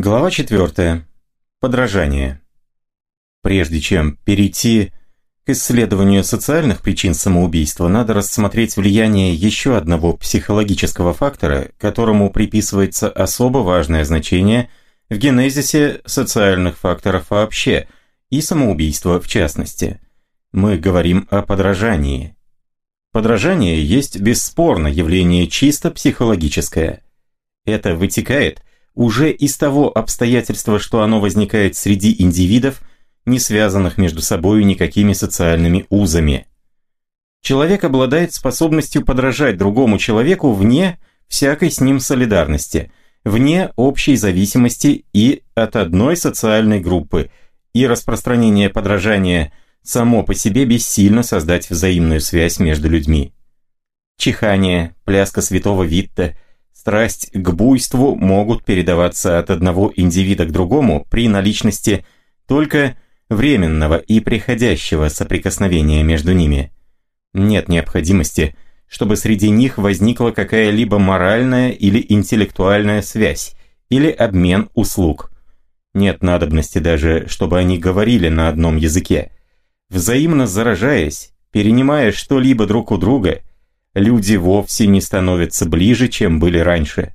Глава 4. Подражание. Прежде чем перейти к исследованию социальных причин самоубийства, надо рассмотреть влияние еще одного психологического фактора, которому приписывается особо важное значение в генезисе социальных факторов вообще и самоубийства в частности. Мы говорим о подражании. Подражание есть бесспорно явление чисто психологическое. Это вытекает уже из того обстоятельства, что оно возникает среди индивидов, не связанных между собой никакими социальными узами. Человек обладает способностью подражать другому человеку вне всякой с ним солидарности, вне общей зависимости и от одной социальной группы, и распространение подражания само по себе бессильно создать взаимную связь между людьми. Чихание, пляска святого Витта – Страсть к буйству могут передаваться от одного индивида к другому при наличности только временного и приходящего соприкосновения между ними. Нет необходимости, чтобы среди них возникла какая-либо моральная или интеллектуальная связь или обмен услуг. Нет надобности даже, чтобы они говорили на одном языке. Взаимно заражаясь, перенимая что-либо друг у друга – люди вовсе не становятся ближе, чем были раньше.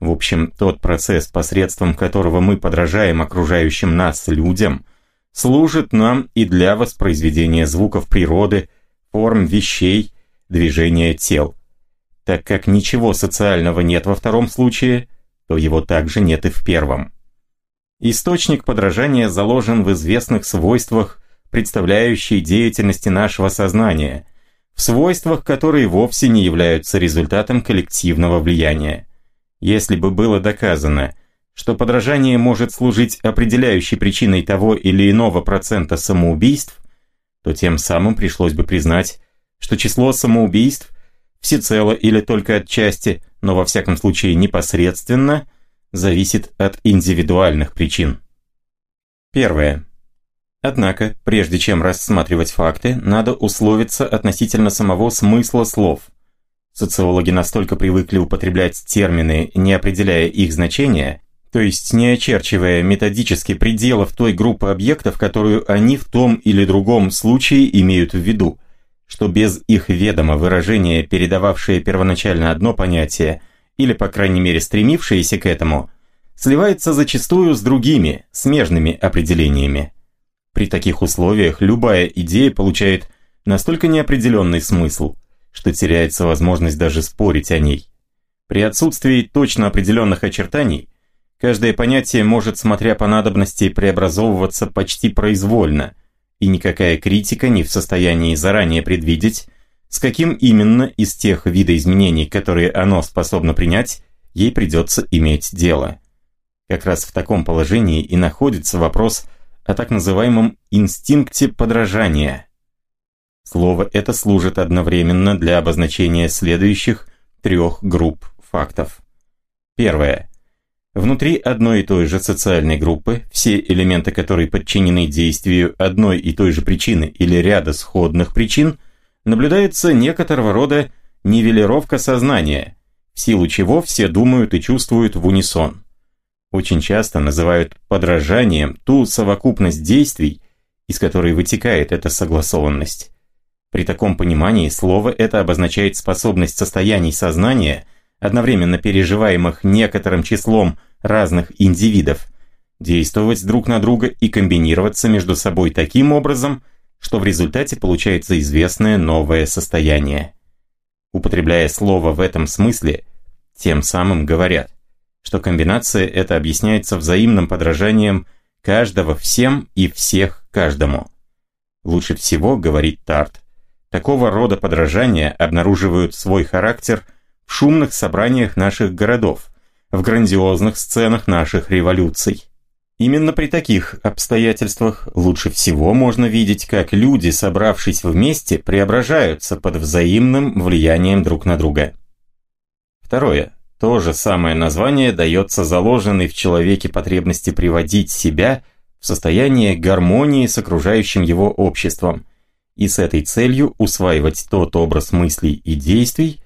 В общем, тот процесс, посредством которого мы подражаем окружающим нас людям, служит нам и для воспроизведения звуков природы, форм вещей, движения тел. Так как ничего социального нет во втором случае, то его также нет и в первом. Источник подражания заложен в известных свойствах, представляющей деятельности нашего сознания – в свойствах, которые вовсе не являются результатом коллективного влияния. Если бы было доказано, что подражание может служить определяющей причиной того или иного процента самоубийств, то тем самым пришлось бы признать, что число самоубийств всецело или только отчасти, но во всяком случае непосредственно, зависит от индивидуальных причин. Первое. Однако, прежде чем рассматривать факты, надо условиться относительно самого смысла слов. Социологи настолько привыкли употреблять термины, не определяя их значения, то есть не очерчивая методически пределов той группы объектов, которую они в том или другом случае имеют в виду, что без их ведома выражения, передававшие первоначально одно понятие, или по крайней мере стремившиеся к этому, сливается зачастую с другими, смежными определениями. При таких условиях любая идея получает настолько неопределенный смысл, что теряется возможность даже спорить о ней. При отсутствии точно определенных очертаний, каждое понятие может, смотря по надобности, преобразовываться почти произвольно, и никакая критика не в состоянии заранее предвидеть, с каким именно из тех видоизменений, которые оно способно принять, ей придется иметь дело. Как раз в таком положении и находится вопрос о так называемом инстинкте подражания. Слово это служит одновременно для обозначения следующих трех групп фактов. Первое. Внутри одной и той же социальной группы, все элементы которой подчинены действию одной и той же причины или ряда сходных причин, наблюдается некоторого рода нивелировка сознания, в силу чего все думают и чувствуют в унисон очень часто называют подражанием ту совокупность действий, из которой вытекает эта согласованность. При таком понимании слово это обозначает способность состояний сознания, одновременно переживаемых некоторым числом разных индивидов, действовать друг на друга и комбинироваться между собой таким образом, что в результате получается известное новое состояние. Употребляя слово в этом смысле, тем самым говорят – что комбинация эта объясняется взаимным подражанием каждого всем и всех каждому. Лучше всего, говорит Тарт, такого рода подражания обнаруживают свой характер в шумных собраниях наших городов, в грандиозных сценах наших революций. Именно при таких обстоятельствах лучше всего можно видеть, как люди, собравшись вместе, преображаются под взаимным влиянием друг на друга. Второе. То же самое название дается заложенной в человеке потребности приводить себя в состояние гармонии с окружающим его обществом и с этой целью усваивать тот образ мыслей и действий,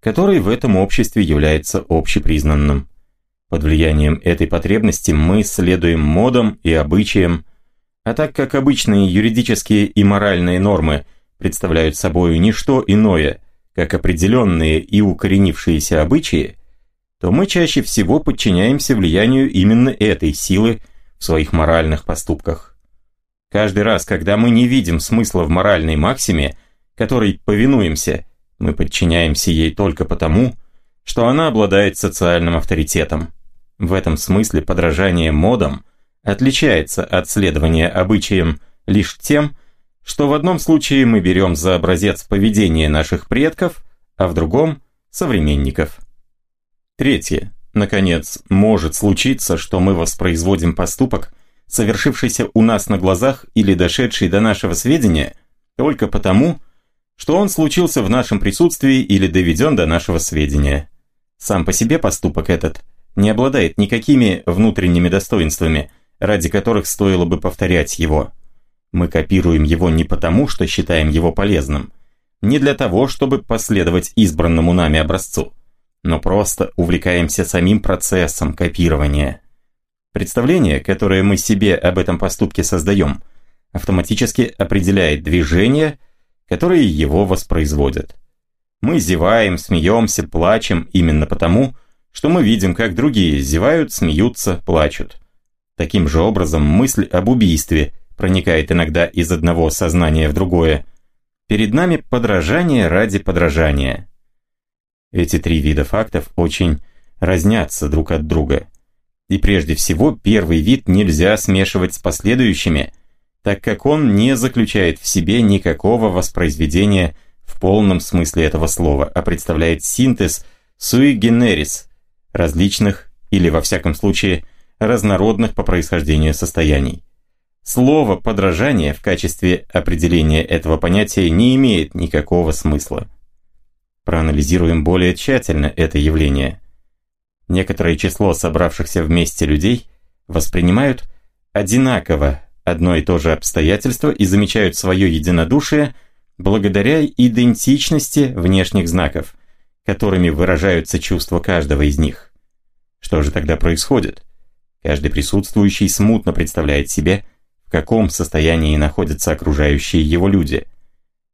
который в этом обществе является общепризнанным. Под влиянием этой потребности мы следуем модам и обычаям, а так как обычные юридические и моральные нормы представляют собой не что иное, как определенные и укоренившиеся обычаи, то мы чаще всего подчиняемся влиянию именно этой силы в своих моральных поступках. Каждый раз, когда мы не видим смысла в моральной максиме, которой повинуемся, мы подчиняемся ей только потому, что она обладает социальным авторитетом. В этом смысле подражание модам отличается от следования обычаям лишь тем, что в одном случае мы берем за образец поведение наших предков, а в другом – современников. Третье. Наконец, может случиться, что мы воспроизводим поступок, совершившийся у нас на глазах или дошедший до нашего сведения, только потому, что он случился в нашем присутствии или доведен до нашего сведения. Сам по себе поступок этот не обладает никакими внутренними достоинствами, ради которых стоило бы повторять его. Мы копируем его не потому, что считаем его полезным, не для того, чтобы последовать избранному нами образцу, но просто увлекаемся самим процессом копирования. Представление, которое мы себе об этом поступке создаем, автоматически определяет движения, которые его воспроизводят. Мы зеваем, смеемся, плачем именно потому, что мы видим, как другие зевают, смеются, плачут. Таким же образом мысль об убийстве проникает иногда из одного сознания в другое. Перед нами подражание ради подражания. Эти три вида фактов очень разнятся друг от друга. И прежде всего, первый вид нельзя смешивать с последующими, так как он не заключает в себе никакого воспроизведения в полном смысле этого слова, а представляет синтез sui generis различных или, во всяком случае, разнородных по происхождению состояний. Слово «подражание» в качестве определения этого понятия не имеет никакого смысла. Проанализируем более тщательно это явление. Некоторое число собравшихся вместе людей воспринимают одинаково одно и то же обстоятельство и замечают свое единодушие благодаря идентичности внешних знаков, которыми выражаются чувства каждого из них. Что же тогда происходит? Каждый присутствующий смутно представляет себе, в каком состоянии находятся окружающие его люди.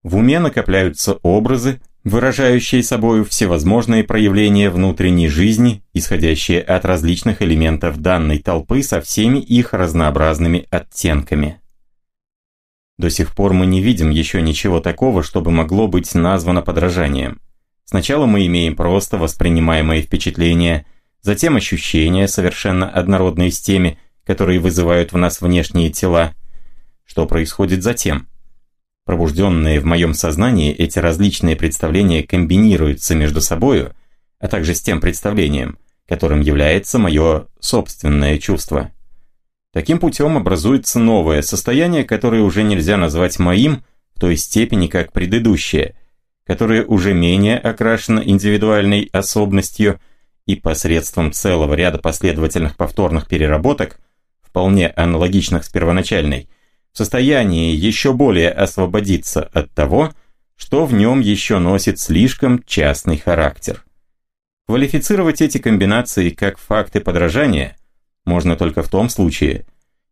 В уме накопляются образы, выражающие собою всевозможные проявления внутренней жизни, исходящие от различных элементов данной толпы со всеми их разнообразными оттенками. До сих пор мы не видим еще ничего такого, чтобы могло быть названо подражанием. Сначала мы имеем просто воспринимаемые впечатления, затем ощущения, совершенно однородные с теми, которые вызывают в нас внешние тела. Что происходит затем? Пробужденные в моем сознании эти различные представления комбинируются между собою, а также с тем представлением, которым является мое собственное чувство. Таким путем образуется новое состояние, которое уже нельзя назвать моим в той степени, как предыдущее, которое уже менее окрашено индивидуальной особенностью и посредством целого ряда последовательных повторных переработок, вполне аналогичных с первоначальной, в состоянии еще более освободиться от того, что в нем еще носит слишком частный характер. Квалифицировать эти комбинации как факты подражания можно только в том случае,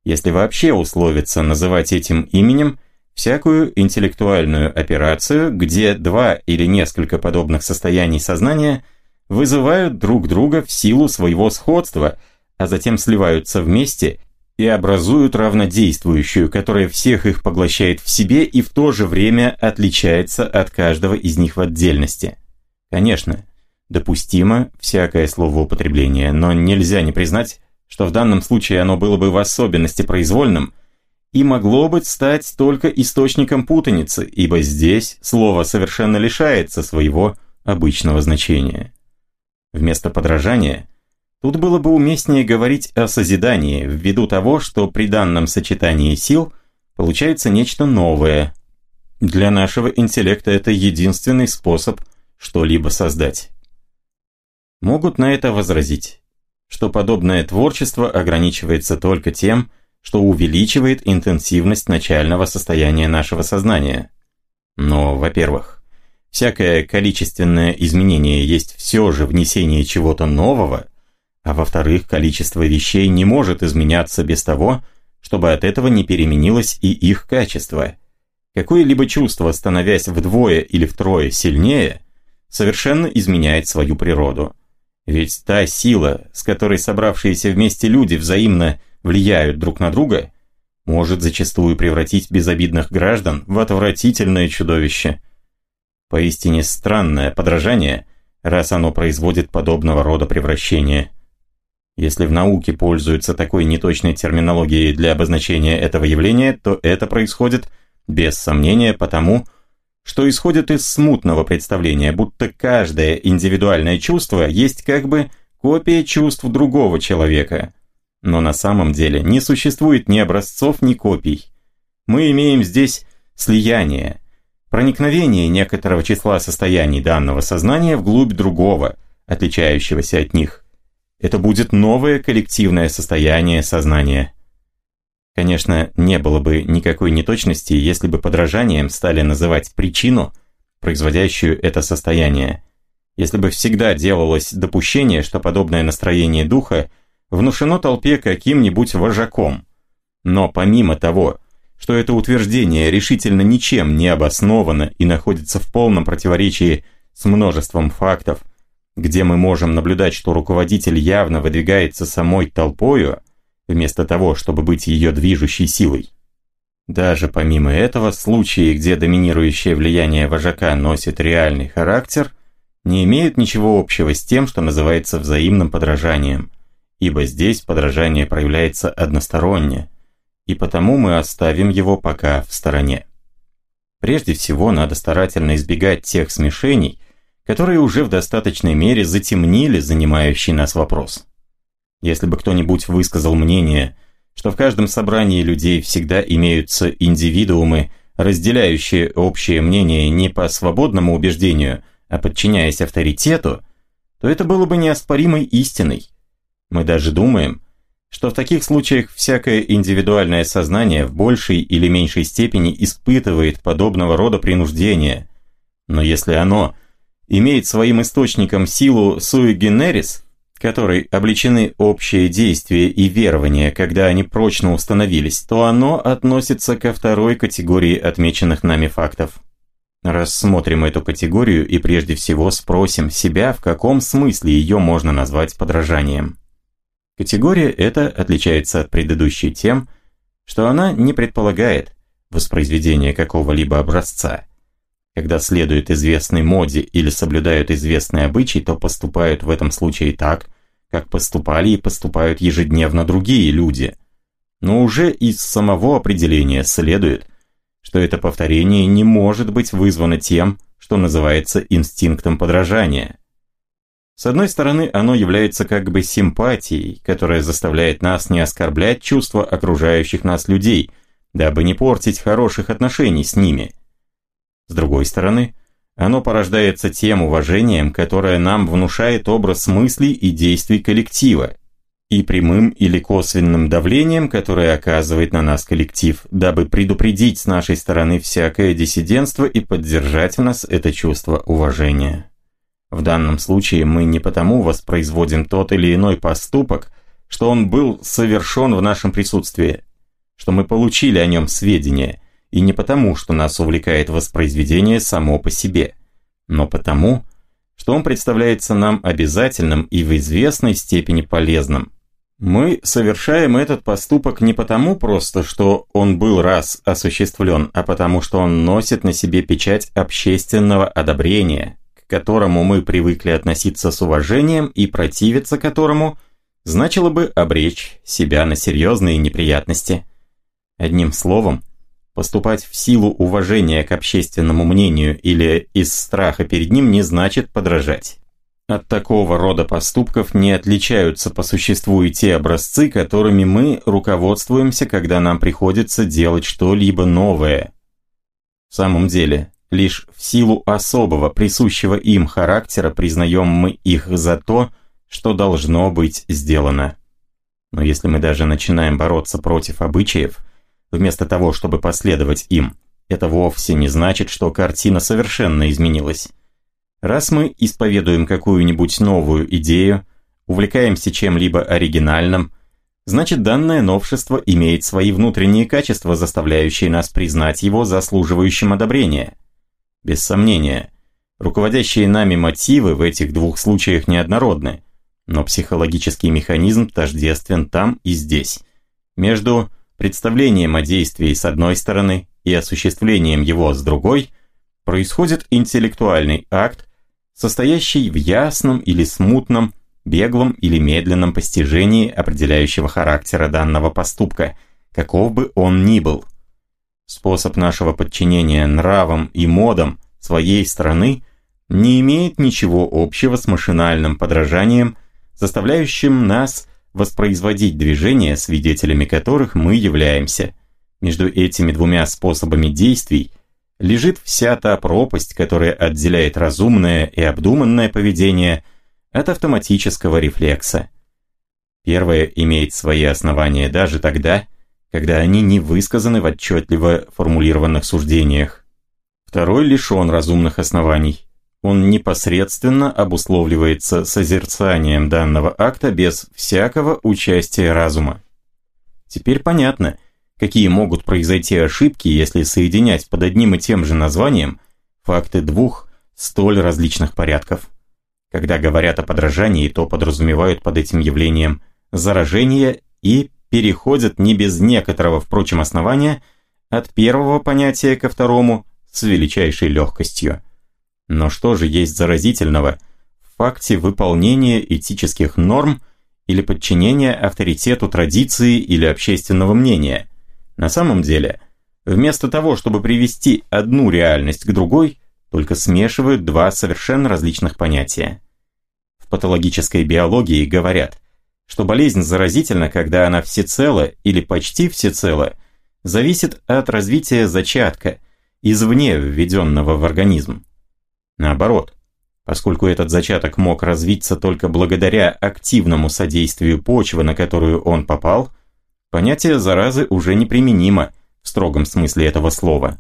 если вообще условиться называть этим именем всякую интеллектуальную операцию, где два или несколько подобных состояний сознания вызывают друг друга в силу своего сходства, а затем сливаются вместе и образуют равнодействующую, которая всех их поглощает в себе и в то же время отличается от каждого из них в отдельности. Конечно, допустимо всякое словоупотребление, но нельзя не признать, что в данном случае оно было бы в особенности произвольным и могло бы стать только источником путаницы, ибо здесь слово совершенно лишается своего обычного значения. Вместо подражания – Тут было бы уместнее говорить о созидании, ввиду того, что при данном сочетании сил получается нечто новое. Для нашего интеллекта это единственный способ что-либо создать. Могут на это возразить, что подобное творчество ограничивается только тем, что увеличивает интенсивность начального состояния нашего сознания. Но, во-первых, всякое количественное изменение есть все же внесение чего-то нового – А во-вторых, количество вещей не может изменяться без того, чтобы от этого не переменилось и их качество. Какое-либо чувство, становясь вдвое или втрое сильнее, совершенно изменяет свою природу. Ведь та сила, с которой собравшиеся вместе люди взаимно влияют друг на друга, может зачастую превратить безобидных граждан в отвратительное чудовище. Поистине странное подражание, раз оно производит подобного рода превращения. Если в науке пользуются такой неточной терминологией для обозначения этого явления, то это происходит, без сомнения, потому, что исходит из смутного представления, будто каждое индивидуальное чувство есть как бы копия чувств другого человека. Но на самом деле не существует ни образцов, ни копий. Мы имеем здесь слияние, проникновение некоторого числа состояний данного сознания вглубь другого, отличающегося от них. Это будет новое коллективное состояние сознания. Конечно, не было бы никакой неточности, если бы подражанием стали называть причину, производящую это состояние. Если бы всегда делалось допущение, что подобное настроение духа внушено толпе каким-нибудь вожаком. Но помимо того, что это утверждение решительно ничем не обосновано и находится в полном противоречии с множеством фактов, где мы можем наблюдать, что руководитель явно выдвигается самой толпою, вместо того, чтобы быть ее движущей силой. Даже помимо этого, случаи, где доминирующее влияние вожака носит реальный характер, не имеют ничего общего с тем, что называется взаимным подражанием, ибо здесь подражание проявляется односторонне, и потому мы оставим его пока в стороне. Прежде всего, надо старательно избегать тех смешений, которые уже в достаточной мере затемнили занимающий нас вопрос. Если бы кто-нибудь высказал мнение, что в каждом собрании людей всегда имеются индивидуумы, разделяющие общее мнение не по свободному убеждению, а подчиняясь авторитету, то это было бы неоспоримой истиной. Мы даже думаем, что в таких случаях всякое индивидуальное сознание в большей или меньшей степени испытывает подобного рода принуждение. Но если оно имеет своим источником силу sui generis, которой обличены общие действия и верования, когда они прочно установились, то оно относится ко второй категории отмеченных нами фактов. Рассмотрим эту категорию и прежде всего спросим себя, в каком смысле ее можно назвать подражанием. Категория эта отличается от предыдущей тем, что она не предполагает воспроизведение какого-либо образца. Когда следуют известной моде или соблюдают известный обычай, то поступают в этом случае так, как поступали и поступают ежедневно другие люди. Но уже из самого определения следует, что это повторение не может быть вызвано тем, что называется инстинктом подражания. С одной стороны, оно является как бы симпатией, которая заставляет нас не оскорблять чувства окружающих нас людей, дабы не портить хороших отношений с ними. С другой стороны, оно порождается тем уважением, которое нам внушает образ мыслей и действий коллектива, и прямым или косвенным давлением, которое оказывает на нас коллектив, дабы предупредить с нашей стороны всякое диссидентство и поддержать в нас это чувство уважения. В данном случае мы не потому воспроизводим тот или иной поступок, что он был совершен в нашем присутствии, что мы получили о нем сведения, и не потому, что нас увлекает воспроизведение само по себе, но потому, что он представляется нам обязательным и в известной степени полезным. Мы совершаем этот поступок не потому просто, что он был раз осуществлен, а потому что он носит на себе печать общественного одобрения, к которому мы привыкли относиться с уважением и противиться которому значило бы обречь себя на серьезные неприятности. Одним словом, Поступать в силу уважения к общественному мнению или из страха перед ним не значит подражать. От такого рода поступков не отличаются по существу и те образцы, которыми мы руководствуемся, когда нам приходится делать что-либо новое. В самом деле, лишь в силу особого присущего им характера признаем мы их за то, что должно быть сделано. Но если мы даже начинаем бороться против обычаев – вместо того, чтобы последовать им, это вовсе не значит, что картина совершенно изменилась. Раз мы исповедуем какую-нибудь новую идею, увлекаемся чем-либо оригинальным, значит данное новшество имеет свои внутренние качества, заставляющие нас признать его заслуживающим одобрения. Без сомнения, руководящие нами мотивы в этих двух случаях неоднородны, но психологический механизм тождествен там и здесь. Между представлением о действии с одной стороны и осуществлением его с другой происходит интеллектуальный акт, состоящий в ясном или смутном, беглом или медленном постижении определяющего характера данного поступка, каков бы он ни был. Способ нашего подчинения нравам и модам своей страны не имеет ничего общего с машинальным подражанием, заставляющим нас воспроизводить движения, свидетелями которых мы являемся. Между этими двумя способами действий лежит вся та пропасть, которая отделяет разумное и обдуманное поведение от автоматического рефлекса. Первое имеет свои основания даже тогда, когда они не высказаны в отчетливо формулированных суждениях. Второй лишен разумных оснований. Он непосредственно обусловливается созерцанием данного акта без всякого участия разума. Теперь понятно, какие могут произойти ошибки, если соединять под одним и тем же названием факты двух столь различных порядков. Когда говорят о подражании, то подразумевают под этим явлением заражение и переходят не без некоторого, впрочем, основания от первого понятия ко второму с величайшей легкостью. Но что же есть заразительного в факте выполнения этических норм или подчинения авторитету традиции или общественного мнения? На самом деле, вместо того, чтобы привести одну реальность к другой, только смешивают два совершенно различных понятия. В патологической биологии говорят, что болезнь заразительна, когда она всецело или почти всецело зависит от развития зачатка, извне введенного в организм. Наоборот, поскольку этот зачаток мог развиться только благодаря активному содействию почвы, на которую он попал, понятие заразы уже неприменимо в строгом смысле этого слова.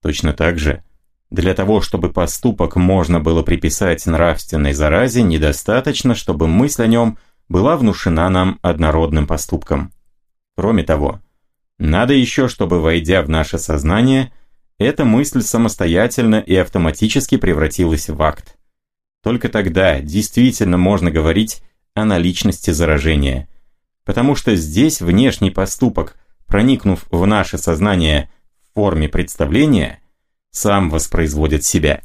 Точно так же, для того, чтобы поступок можно было приписать нравственной заразе, недостаточно, чтобы мысль о нем была внушена нам однородным поступком. Кроме того, надо еще, чтобы, войдя в наше сознание, эта мысль самостоятельно и автоматически превратилась в акт. Только тогда действительно можно говорить о наличности заражения. Потому что здесь внешний поступок, проникнув в наше сознание в форме представления – сам воспроизводит себя.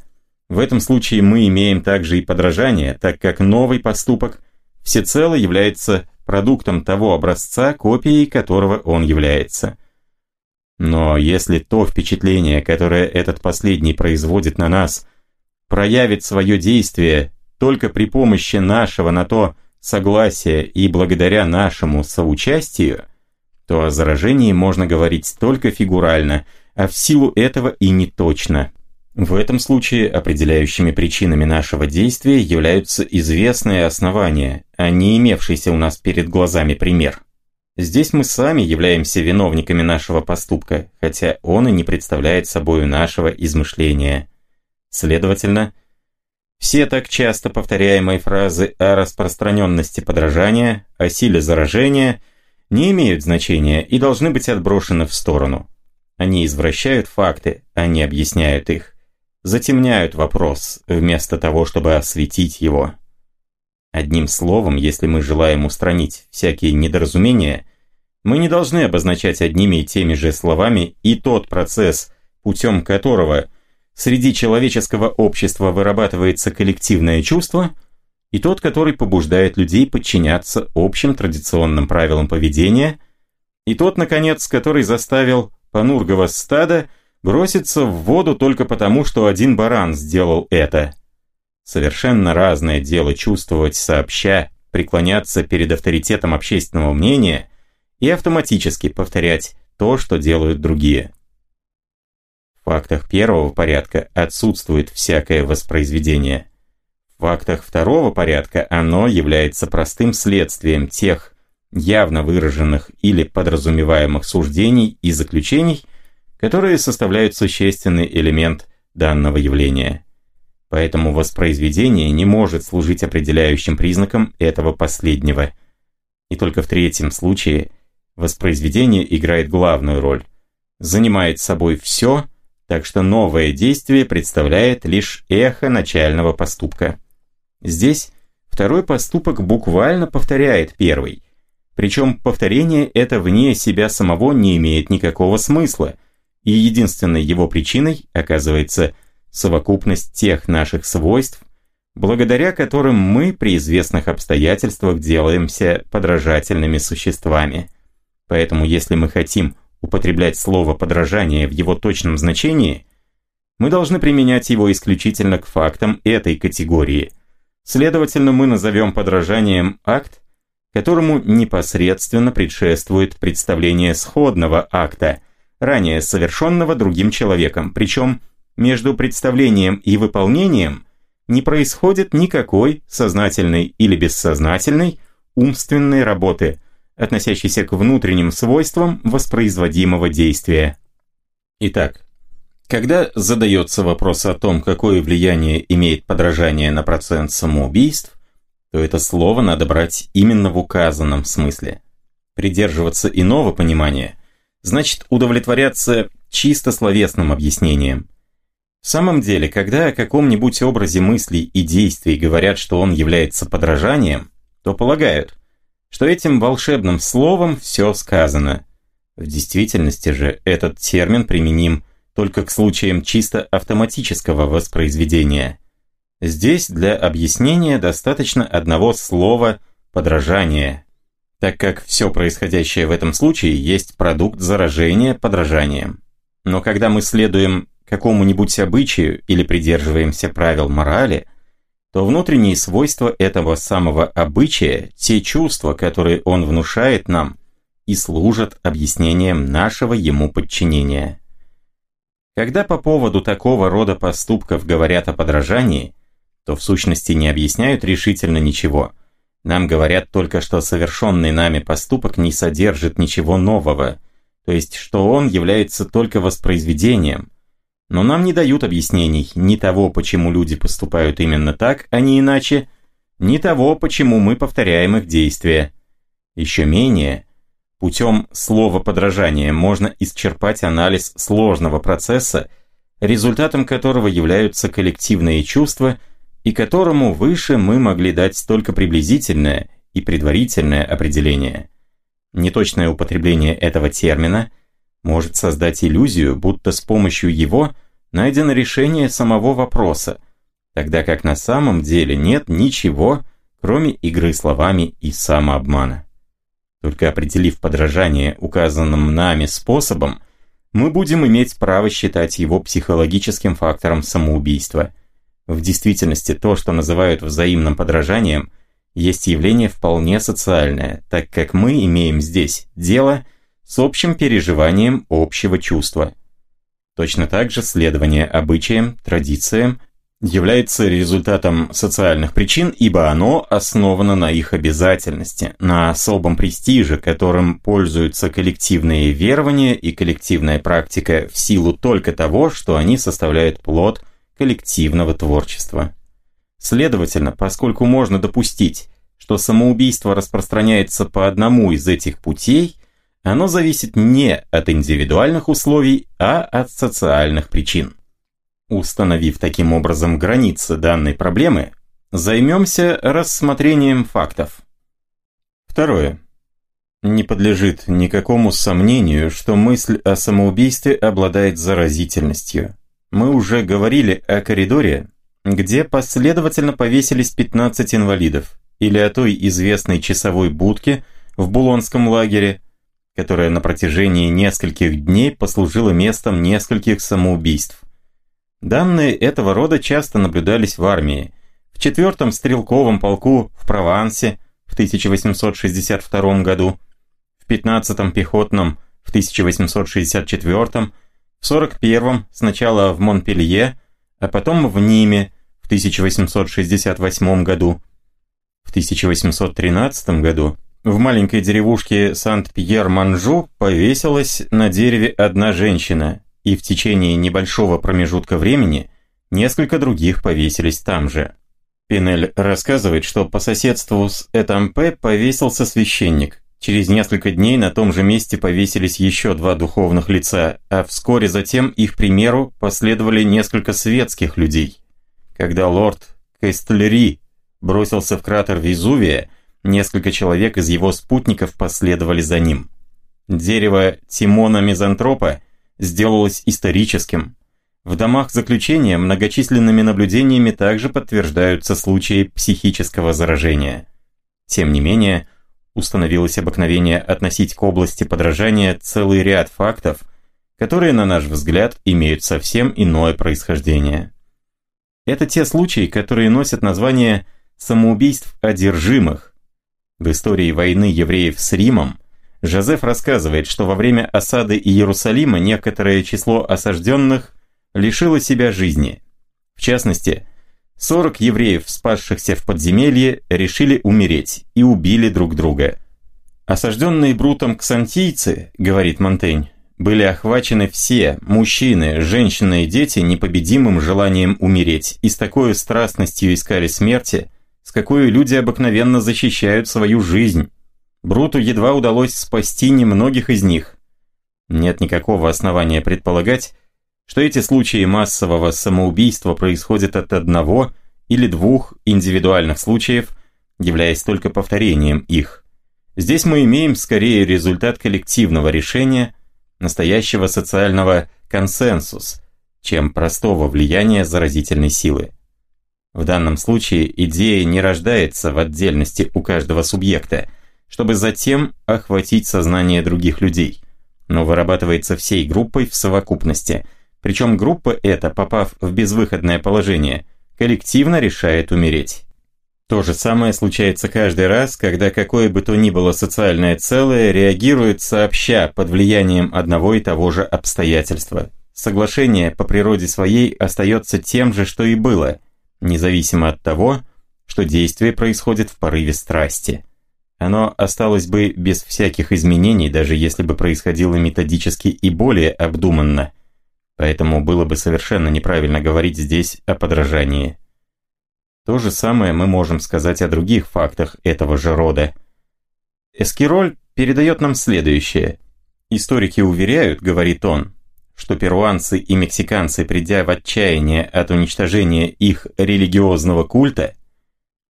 В этом случае мы имеем также и подражание, так как новый поступок всецело является продуктом того образца, копией которого он является. Но если то впечатление, которое этот последний производит на нас, проявит свое действие только при помощи нашего на то согласия и благодаря нашему соучастию, то о заражении можно говорить только фигурально – а в силу этого и не точно. В этом случае определяющими причинами нашего действия являются известные основания, а не имевшийся у нас перед глазами пример. Здесь мы сами являемся виновниками нашего поступка, хотя он и не представляет собою нашего измышления. Следовательно, все так часто повторяемые фразы о распространенности подражания, о силе заражения не имеют значения и должны быть отброшены в сторону. Они извращают факты, а не объясняют их. Затемняют вопрос, вместо того, чтобы осветить его. Одним словом, если мы желаем устранить всякие недоразумения, мы не должны обозначать одними и теми же словами и тот процесс, путем которого среди человеческого общества вырабатывается коллективное чувство, и тот, который побуждает людей подчиняться общим традиционным правилам поведения, и тот, наконец, который заставил Панургова стада бросится в воду только потому, что один баран сделал это. Совершенно разное дело чувствовать сообща, преклоняться перед авторитетом общественного мнения и автоматически повторять то, что делают другие. В фактах первого порядка отсутствует всякое воспроизведение. В фактах второго порядка оно является простым следствием тех явно выраженных или подразумеваемых суждений и заключений, которые составляют существенный элемент данного явления. Поэтому воспроизведение не может служить определяющим признаком этого последнего. И только в третьем случае воспроизведение играет главную роль. Занимает собой все, так что новое действие представляет лишь эхо начального поступка. Здесь второй поступок буквально повторяет первый. Причем повторение это вне себя самого не имеет никакого смысла, и единственной его причиной оказывается совокупность тех наших свойств, благодаря которым мы при известных обстоятельствах делаемся подражательными существами. Поэтому если мы хотим употреблять слово «подражание» в его точном значении, мы должны применять его исключительно к фактам этой категории. Следовательно, мы назовем подражанием акт, которому непосредственно предшествует представление сходного акта, ранее совершенного другим человеком, причем между представлением и выполнением не происходит никакой сознательной или бессознательной умственной работы, относящейся к внутренним свойствам воспроизводимого действия. Итак, когда задается вопрос о том, какое влияние имеет подражание на процент самоубийств, то это слово надо брать именно в указанном смысле. Придерживаться иного понимания значит удовлетворяться чисто словесным объяснением. В самом деле, когда о каком-нибудь образе мыслей и действий говорят, что он является подражанием, то полагают, что этим волшебным словом все сказано. В действительности же этот термин применим только к случаям чисто автоматического воспроизведения. Здесь для объяснения достаточно одного слова «подражание», так как все происходящее в этом случае есть продукт заражения подражанием. Но когда мы следуем какому-нибудь обычаю или придерживаемся правил морали, то внутренние свойства этого самого обычая, те чувства, которые он внушает нам, и служат объяснением нашего ему подчинения. Когда по поводу такого рода поступков говорят о подражании, то в сущности не объясняют решительно ничего. Нам говорят только, что совершенный нами поступок не содержит ничего нового, то есть что он является только воспроизведением, но нам не дают объяснений ни того, почему люди поступают именно так, а не иначе, ни того, почему мы повторяем их действия. Еще менее, путем слова подражания можно исчерпать анализ сложного процесса, результатом которого являются коллективные чувства и которому выше мы могли дать только приблизительное и предварительное определение. Неточное употребление этого термина – может создать иллюзию, будто с помощью его найдено решение самого вопроса, тогда как на самом деле нет ничего, кроме игры словами и самообмана. Только определив подражание указанным нами способом, мы будем иметь право считать его психологическим фактором самоубийства. В действительности то, что называют взаимным подражанием, есть явление вполне социальное, так как мы имеем здесь дело с общим переживанием общего чувства. Точно так же следование обычаям, традициям является результатом социальных причин, ибо оно основано на их обязательности, на особом престиже, которым пользуются коллективные верования и коллективная практика в силу только того, что они составляют плод коллективного творчества. Следовательно, поскольку можно допустить, что самоубийство распространяется по одному из этих путей, оно зависит не от индивидуальных условий, а от социальных причин. Установив таким образом границы данной проблемы, займемся рассмотрением фактов. Второе. Не подлежит никакому сомнению, что мысль о самоубийстве обладает заразительностью. Мы уже говорили о коридоре, где последовательно повесились 15 инвалидов, или о той известной часовой будке в Булонском лагере, которая на протяжении нескольких дней послужила местом нескольких самоубийств. Данные этого рода часто наблюдались в армии. В 4-м стрелковом полку в Провансе в 1862 году, в 15-м пехотном в 1864, в 41-м сначала в Монпелье, а потом в Ниме в 1868 году. В 1813 году в маленькой деревушке Сант-Пьер-Манжу повесилась на дереве одна женщина, и в течение небольшого промежутка времени Несколько других повесились там же. Пинель рассказывает, что по соседству с Этампе повесился священник. Через несколько дней на том же месте повесились еще два духовных лица, а вскоре затем их примеру последовали несколько светских людей. Когда лорд Кестлери бросился в кратер Везувия, несколько человек из его спутников последовали за ним. Дерево Тимона Мизантропа сделалось историческим. В домах заключения многочисленными наблюдениями также подтверждаются случаи психического заражения. Тем не менее, установилось обыкновение относить к области подражания целый ряд фактов, которые, на наш взгляд, имеют совсем иное происхождение. Это те случаи, которые носят название самоубийств одержимых. В истории войны евреев с Римом Жозеф рассказывает, что во время осады Иерусалима некоторое число осажденных лишило себя жизни. В частности, 40 евреев, спасшихся в подземелье, решили умереть и убили друг друга. Осажденные Брутом ксантийцы, говорит Монтень, были охвачены все, мужчины, женщины и дети, непобедимым желанием умереть и с такой страстностью искали смерти, с какой люди обыкновенно защищают свою жизнь. Бруту едва удалось спасти немногих из них. Нет никакого основания предполагать, что эти случаи массового самоубийства происходят от одного или двух индивидуальных случаев, являясь только повторением их. Здесь мы имеем скорее результат коллективного решения, настоящего социального консенсус, чем простого влияния заразительной силы. В данном случае идея не рождается в отдельности у каждого субъекта, чтобы затем охватить сознание других людей, но вырабатывается всей группой в совокупности – причем группа эта, попав в безвыходное положение, коллективно решает умереть. То же самое случается каждый раз, когда какое бы то ни было социальное целое реагирует сообща под влиянием одного и того же обстоятельства. Соглашение по природе своей остается тем же, что и было, независимо от того, что действие происходит в порыве страсти. Оно осталось бы без всяких изменений, даже если бы происходило методически и более обдуманно – поэтому было бы совершенно неправильно говорить здесь о подражании. То же самое мы можем сказать о других фактах этого же рода. Эскироль передает нам следующее. Историки уверяют, говорит он, что перуанцы и мексиканцы, придя в отчаяние от уничтожения их религиозного культа,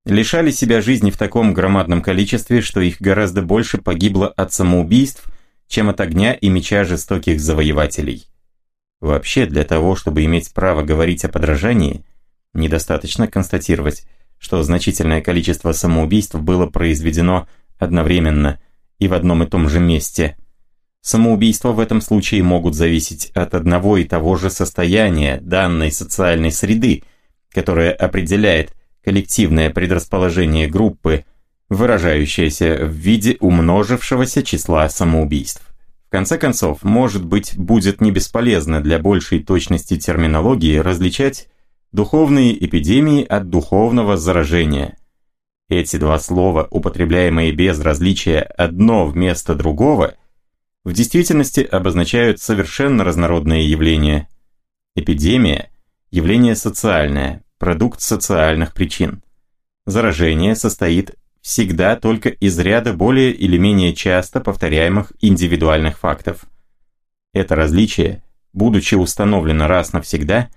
лишали себя жизни в таком громадном количестве, что их гораздо больше погибло от самоубийств, чем от огня и меча жестоких завоевателей. Вообще, для того, чтобы иметь право говорить о подражании, недостаточно констатировать, что значительное количество самоубийств было произведено одновременно и в одном и том же месте. Самоубийства в этом случае могут зависеть от одного и того же состояния данной социальной среды, которая определяет коллективное предрасположение группы, выражающееся в виде умножившегося числа самоубийств конце концов, может быть, будет не бесполезно для большей точности терминологии различать духовные эпидемии от духовного заражения. Эти два слова, употребляемые без различия одно вместо другого, в действительности обозначают совершенно разнородные явления. Эпидемия – явление социальное, продукт социальных причин. Заражение состоит всегда только из ряда более или менее часто повторяемых индивидуальных фактов. Это различие, будучи установлено раз навсегда,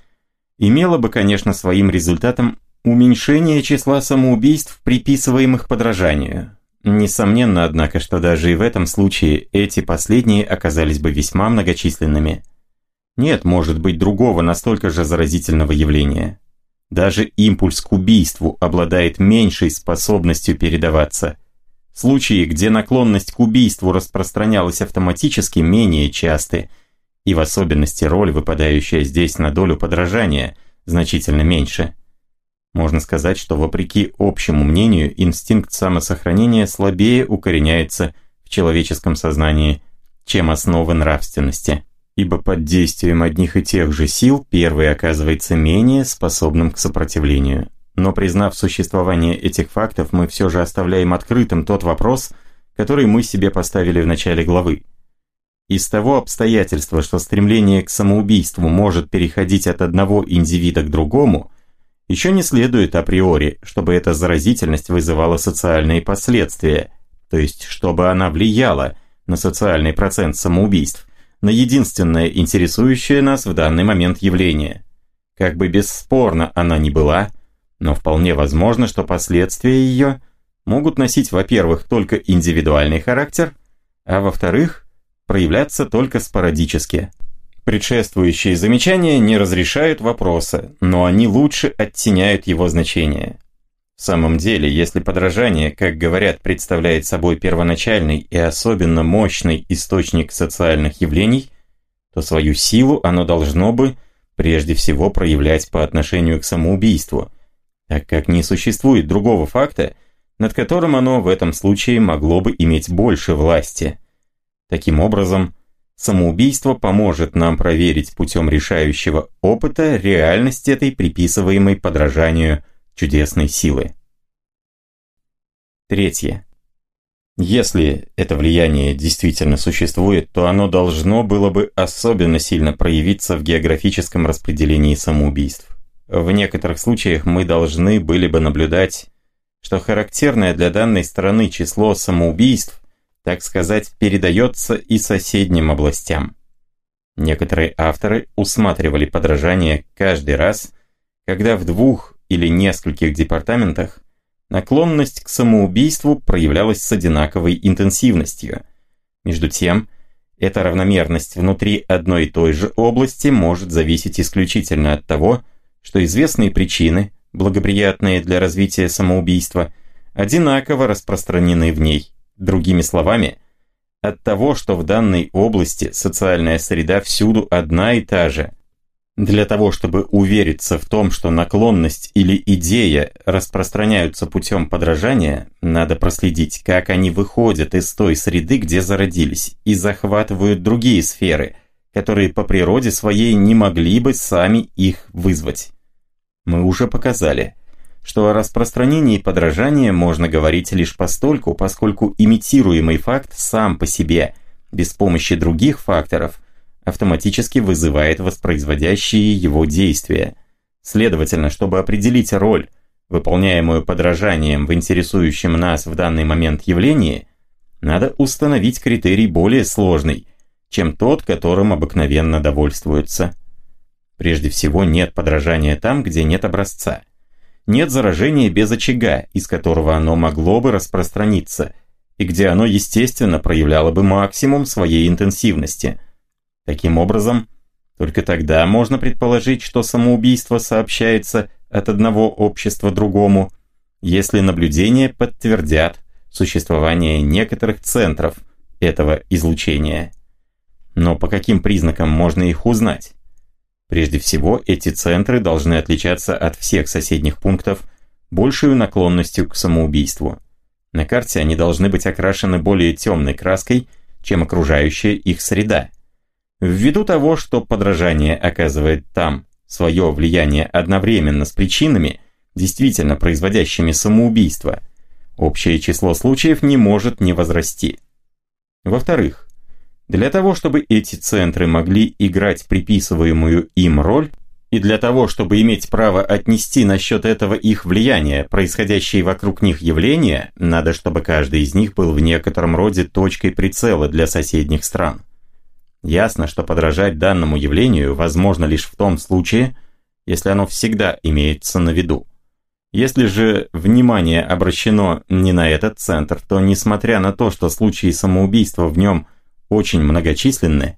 имело бы, конечно, своим результатом уменьшение числа самоубийств, приписываемых подражанию. Несомненно, однако, что даже и в этом случае эти последние оказались бы весьма многочисленными. Нет, может быть, другого настолько же заразительного явления. Даже импульс к убийству обладает меньшей способностью передаваться. Случаи, где наклонность к убийству распространялась автоматически, менее часты, и в особенности роль, выпадающая здесь на долю подражания, значительно меньше. Можно сказать, что вопреки общему мнению, инстинкт самосохранения слабее укореняется в человеческом сознании, чем основы нравственности ибо под действием одних и тех же сил первый оказывается менее способным к сопротивлению. Но признав существование этих фактов, мы все же оставляем открытым тот вопрос, который мы себе поставили в начале главы. Из того обстоятельства, что стремление к самоубийству может переходить от одного индивида к другому, еще не следует априори, чтобы эта заразительность вызывала социальные последствия, то есть чтобы она влияла на социальный процент самоубийств, на единственное интересующее нас в данный момент явление. Как бы бесспорно она ни была, но вполне возможно, что последствия ее могут носить, во-первых, только индивидуальный характер, а во-вторых, проявляться только спорадически. Предшествующие замечания не разрешают вопроса, но они лучше оттеняют его значение. В самом деле, если подражание, как говорят, представляет собой первоначальный и особенно мощный источник социальных явлений, то свою силу оно должно бы прежде всего проявлять по отношению к самоубийству, так как не существует другого факта, над которым оно в этом случае могло бы иметь больше власти. Таким образом, Самоубийство поможет нам проверить путем решающего опыта реальность этой приписываемой подражанию чудесной силы. Третье. Если это влияние действительно существует, то оно должно было бы особенно сильно проявиться в географическом распределении самоубийств. В некоторых случаях мы должны были бы наблюдать, что характерное для данной страны число самоубийств так сказать, передается и соседним областям. Некоторые авторы усматривали подражание каждый раз, когда в двух или нескольких департаментах наклонность к самоубийству проявлялась с одинаковой интенсивностью. Между тем, эта равномерность внутри одной и той же области может зависеть исключительно от того, что известные причины, благоприятные для развития самоубийства, одинаково распространены в ней. Другими словами, от того, что в данной области социальная среда всюду одна и та же. Для того, чтобы увериться в том, что наклонность или идея распространяются путем подражания, надо проследить, как они выходят из той среды, где зародились, и захватывают другие сферы, которые по природе своей не могли бы сами их вызвать. Мы уже показали – что о распространении подражания можно говорить лишь постольку, поскольку имитируемый факт сам по себе, без помощи других факторов, автоматически вызывает воспроизводящие его действия. Следовательно, чтобы определить роль, выполняемую подражанием в интересующем нас в данный момент явлении, надо установить критерий более сложный, чем тот, которым обыкновенно довольствуются. Прежде всего, нет подражания там, где нет образца – нет заражения без очага, из которого оно могло бы распространиться, и где оно, естественно, проявляло бы максимум своей интенсивности. Таким образом, только тогда можно предположить, что самоубийство сообщается от одного общества другому, если наблюдения подтвердят существование некоторых центров этого излучения. Но по каким признакам можно их узнать? Прежде всего, эти центры должны отличаться от всех соседних пунктов большей наклонностью к самоубийству. На карте они должны быть окрашены более темной краской, чем окружающая их среда. Ввиду того, что подражание оказывает там свое влияние одновременно с причинами, действительно производящими самоубийство, общее число случаев не может не возрасти. Во-вторых, для того, чтобы эти центры могли играть приписываемую им роль, и для того, чтобы иметь право отнести насчет этого их влияния, происходящие вокруг них явления, надо, чтобы каждый из них был в некотором роде точкой прицела для соседних стран. Ясно, что подражать данному явлению возможно лишь в том случае, если оно всегда имеется на виду. Если же внимание обращено не на этот центр, то несмотря на то, что случаи самоубийства в нем – очень многочисленны,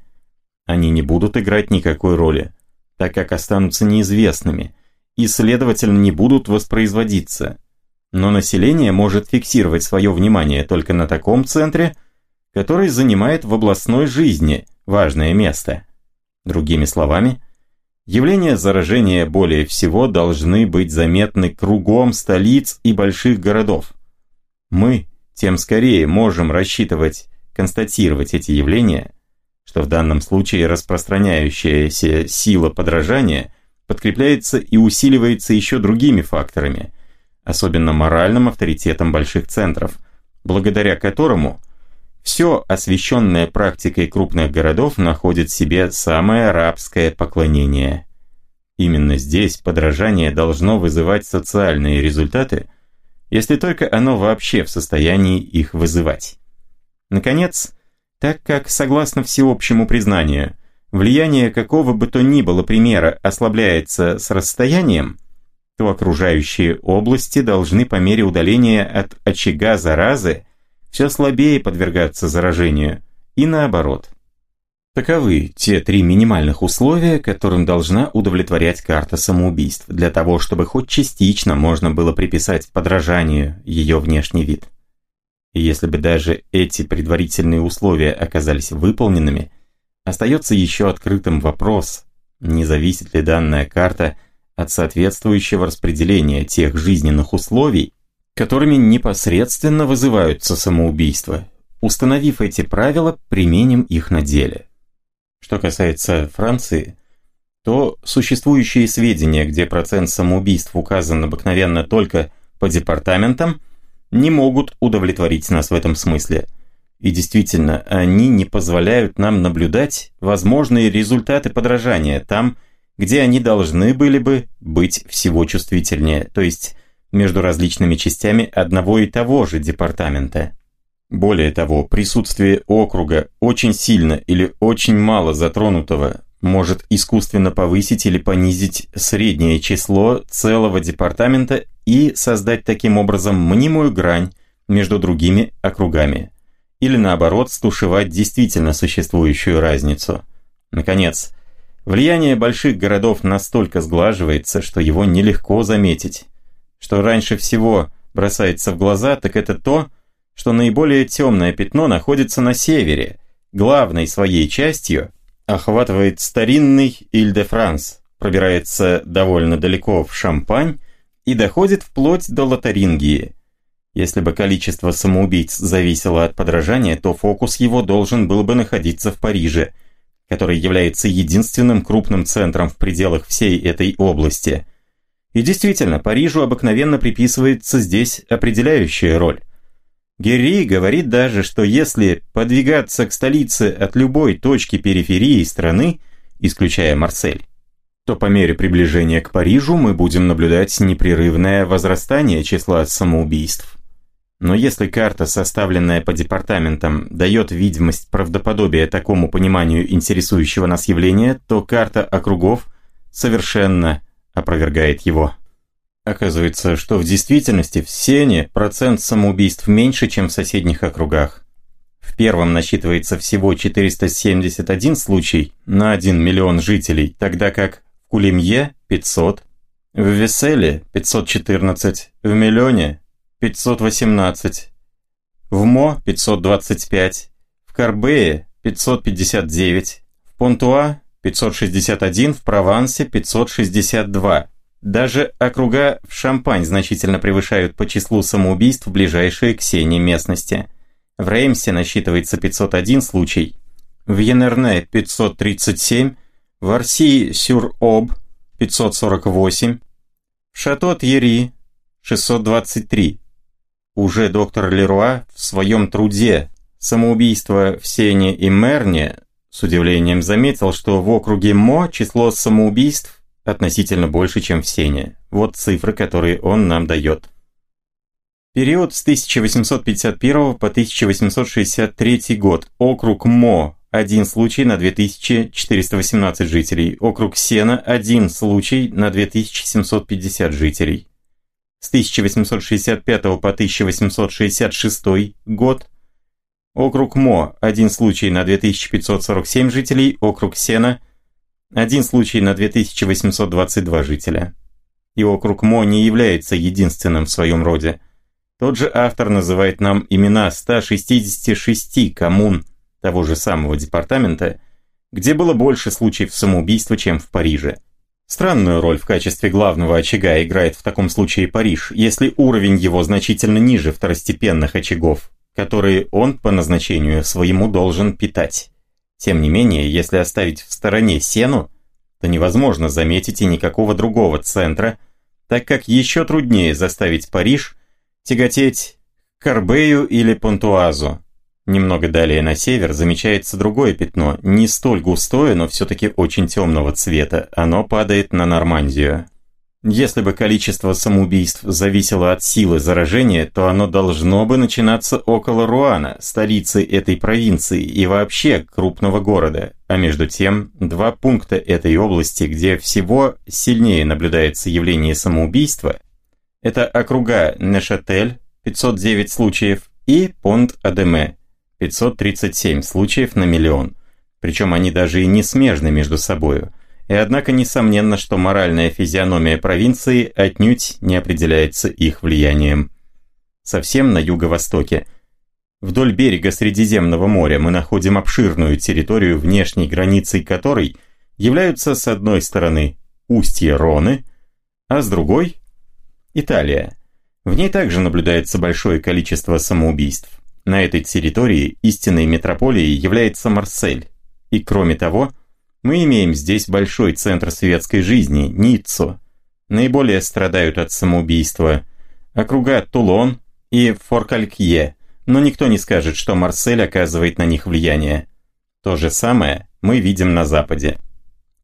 они не будут играть никакой роли, так как останутся неизвестными и, следовательно, не будут воспроизводиться. Но население может фиксировать свое внимание только на таком центре, который занимает в областной жизни важное место. Другими словами, явления заражения более всего должны быть заметны кругом столиц и больших городов. Мы тем скорее можем рассчитывать констатировать эти явления, что в данном случае распространяющаяся сила подражания подкрепляется и усиливается еще другими факторами, особенно моральным авторитетом больших центров, благодаря которому все освещенное практикой крупных городов находит в себе самое рабское поклонение. Именно здесь подражание должно вызывать социальные результаты, если только оно вообще в состоянии их вызывать. Наконец, так как, согласно всеобщему признанию, влияние какого бы то ни было примера ослабляется с расстоянием, то окружающие области должны по мере удаления от очага заразы все слабее подвергаться заражению, и наоборот. Таковы те три минимальных условия, которым должна удовлетворять карта самоубийств, для того, чтобы хоть частично можно было приписать подражанию ее внешний вид. Если бы даже эти предварительные условия оказались выполненными, остается еще открытым вопрос, не зависит ли данная карта от соответствующего распределения тех жизненных условий, которыми непосредственно вызываются самоубийства. Установив эти правила, применим их на деле. Что касается Франции, то существующие сведения, где процент самоубийств указан обыкновенно только по департаментам – не могут удовлетворить нас в этом смысле. И действительно, они не позволяют нам наблюдать возможные результаты подражания там, где они должны были бы быть всего чувствительнее, то есть между различными частями одного и того же департамента. Более того, присутствие округа очень сильно или очень мало затронутого может искусственно повысить или понизить среднее число целого департамента и создать таким образом мнимую грань между другими округами. Или наоборот, стушевать действительно существующую разницу. Наконец, влияние больших городов настолько сглаживается, что его нелегко заметить. Что раньше всего бросается в глаза, так это то, что наиболее темное пятно находится на севере, главной своей частью охватывает старинный Иль-де-Франс, пробирается довольно далеко в Шампань и доходит вплоть до Лотарингии. Если бы количество самоубийц зависело от подражания, то фокус его должен был бы находиться в Париже, который является единственным крупным центром в пределах всей этой области. И действительно, Парижу обыкновенно приписывается здесь определяющая роль. Герри говорит даже, что если подвигаться к столице от любой точки периферии страны, исключая Марсель, то по мере приближения к Парижу мы будем наблюдать непрерывное возрастание числа самоубийств. Но если карта, составленная по департаментам, дает видимость правдоподобия такому пониманию интересующего нас явления, то карта округов совершенно опровергает его. Оказывается, что в действительности в Сене процент самоубийств меньше, чем в соседних округах. В первом насчитывается всего 471 случай на 1 миллион жителей, тогда как в Кулемье 500, в Веселе 514, в Миллионе 518, в Мо 525, в Карбее 559, в Понтуа 561, в Провансе 562. Даже округа в Шампань значительно превышают по числу самоубийств ближайшие к Сене местности. В Реймсе насчитывается 501 случай, в Янерне 537, в Арсии-Сюр-Об 548, в Шато-Тьери 623. Уже доктор Леруа в своем труде «Самоубийство в Сене и Мерне» с удивлением заметил, что в округе Мо число самоубийств относительно больше, чем в Сене. Вот цифры, которые он нам дает. Период с 1851 по 1863 год. Округ Мо один случай на 2418 жителей. Округ Сена – один случай на 2750 жителей. С 1865 по 1866 год округ Мо – один случай на 2547 жителей, округ Сена – один случай на 2822 жителя. И округ Мо не является единственным в своем роде. Тот же автор называет нам имена 166 коммун – того же самого департамента, где было больше случаев самоубийства, чем в Париже. Странную роль в качестве главного очага играет в таком случае Париж, если уровень его значительно ниже второстепенных очагов, которые он по назначению своему должен питать. Тем не менее, если оставить в стороне Сену, то невозможно заметить и никакого другого центра, так как еще труднее заставить Париж тяготеть к Карбею или Понтуазу, Немного далее на север замечается другое пятно, не столь густое, но все-таки очень темного цвета. Оно падает на Нормандию. Если бы количество самоубийств зависело от силы заражения, то оно должно бы начинаться около Руана, столицы этой провинции и вообще крупного города. А между тем, два пункта этой области, где всего сильнее наблюдается явление самоубийства, это округа Нешатель, 509 случаев, и Понт-Адеме, 537 случаев на миллион. Причем они даже и не смежны между собою. И однако несомненно, что моральная физиономия провинции отнюдь не определяется их влиянием. Совсем на юго-востоке. Вдоль берега Средиземного моря мы находим обширную территорию, внешней границей которой являются с одной стороны устье Роны, а с другой – Италия. В ней также наблюдается большое количество самоубийств. На этой территории истинной метрополией является Марсель. И кроме того, мы имеем здесь большой центр светской жизни – Ниццу. Наиболее страдают от самоубийства округа Тулон и Форкалькье, но никто не скажет, что Марсель оказывает на них влияние. То же самое мы видим на западе.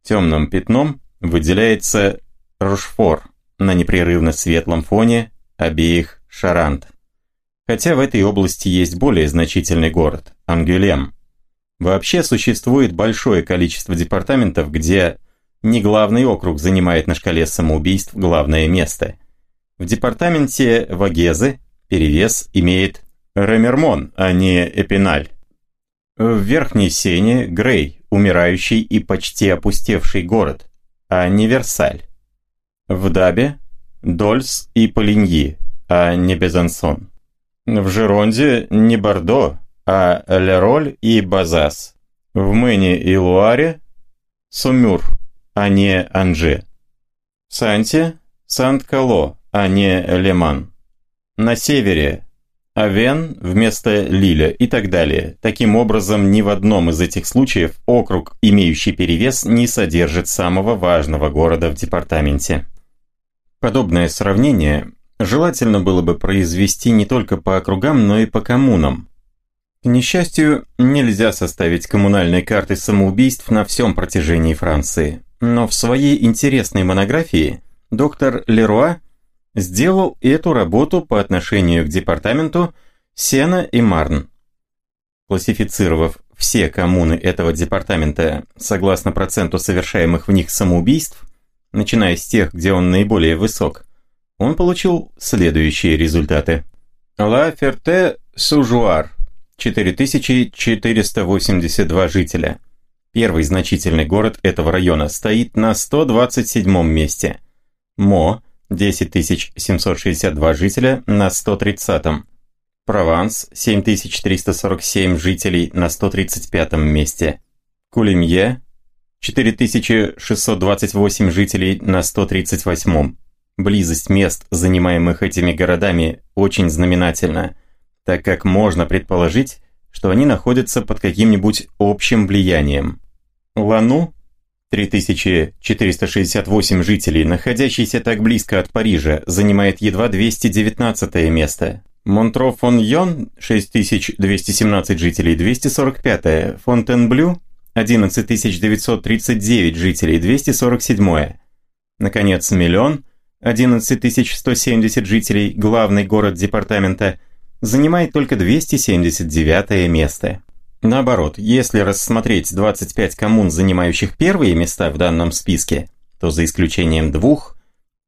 Темным пятном выделяется Рушфор на непрерывно светлом фоне обеих Шарант. Хотя в этой области есть более значительный город – Ангюлем. Вообще существует большое количество департаментов, где не главный округ занимает на шкале самоубийств главное место. В департаменте Вагезы перевес имеет Ремермон, а не Эпиналь. В Верхней Сене – Грей, умирающий и почти опустевший город, а не Версаль. В Дабе – Дольс и Полиньи, а не Безансон. В Жеронде не Бордо, а Лероль и Базас. В Мэне и Луаре – Сумюр, а не Анже. В Санте – Сант-Кало, а не Леман. На севере – Авен вместо Лиля и так далее. Таким образом, ни в одном из этих случаев округ, имеющий перевес, не содержит самого важного города в департаменте. Подобное сравнение желательно было бы произвести не только по округам, но и по коммунам. К несчастью, нельзя составить коммунальной карты самоубийств на всем протяжении Франции. Но в своей интересной монографии доктор Леруа сделал эту работу по отношению к департаменту Сена и Марн. Классифицировав все коммуны этого департамента согласно проценту совершаемых в них самоубийств, начиная с тех, где он наиболее высок, он получил следующие результаты. Ла Ферте Сужуар 4482 жителя. Первый значительный город этого района стоит на 127 месте. Мо 10762 жителя на 130. -м. Прованс 7347 жителей на 135 месте. Кулемье 4628 жителей на 138. -м. Близость мест, занимаемых этими городами, очень знаменательна, так как можно предположить, что они находятся под каким-нибудь общим влиянием. Лану 3468 жителей, находящийся так близко от Парижа, занимает едва 219 место. Монтро-фон-Йон 6217 жителей, 245 -е. Фонтенблю 11939 жителей, 247 -е. Наконец, Миллион 11170 жителей, главный город департамента, занимает только 279 место. Наоборот, если рассмотреть 25 коммун, занимающих первые места в данном списке, то за исключением двух,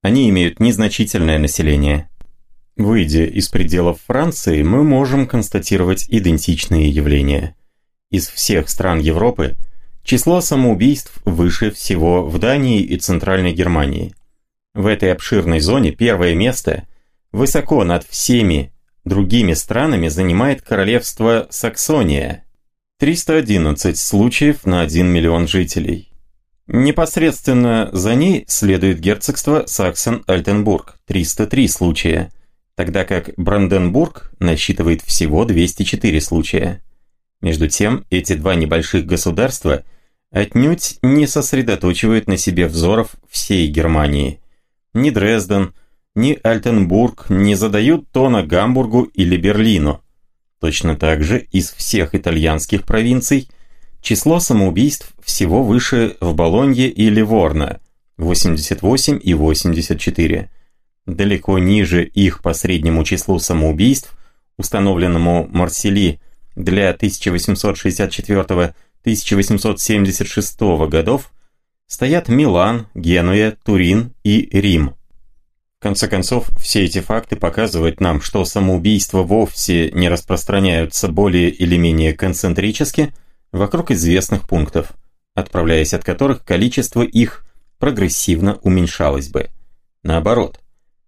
они имеют незначительное население. Выйдя из пределов Франции, мы можем констатировать идентичные явления. Из всех стран Европы число самоубийств выше всего в Дании и Центральной Германии – в этой обширной зоне первое место высоко над всеми другими странами занимает королевство Саксония. 311 случаев на 1 миллион жителей. Непосредственно за ней следует герцогство Саксон-Альтенбург, 303 случая, тогда как Бранденбург насчитывает всего 204 случая. Между тем, эти два небольших государства отнюдь не сосредоточивают на себе взоров всей Германии – ни Дрезден, ни Альтенбург не задают тона Гамбургу или Берлину. Точно так же из всех итальянских провинций число самоубийств всего выше в Болонье и Ливорно – 88 и 84. Далеко ниже их по среднему числу самоубийств, установленному Марсели для 1864-1876 годов, стоят Милан, Генуя, Турин и Рим конце концов, все эти факты показывают нам, что самоубийства вовсе не распространяются более или менее концентрически вокруг известных пунктов, отправляясь от которых количество их прогрессивно уменьшалось бы. Наоборот,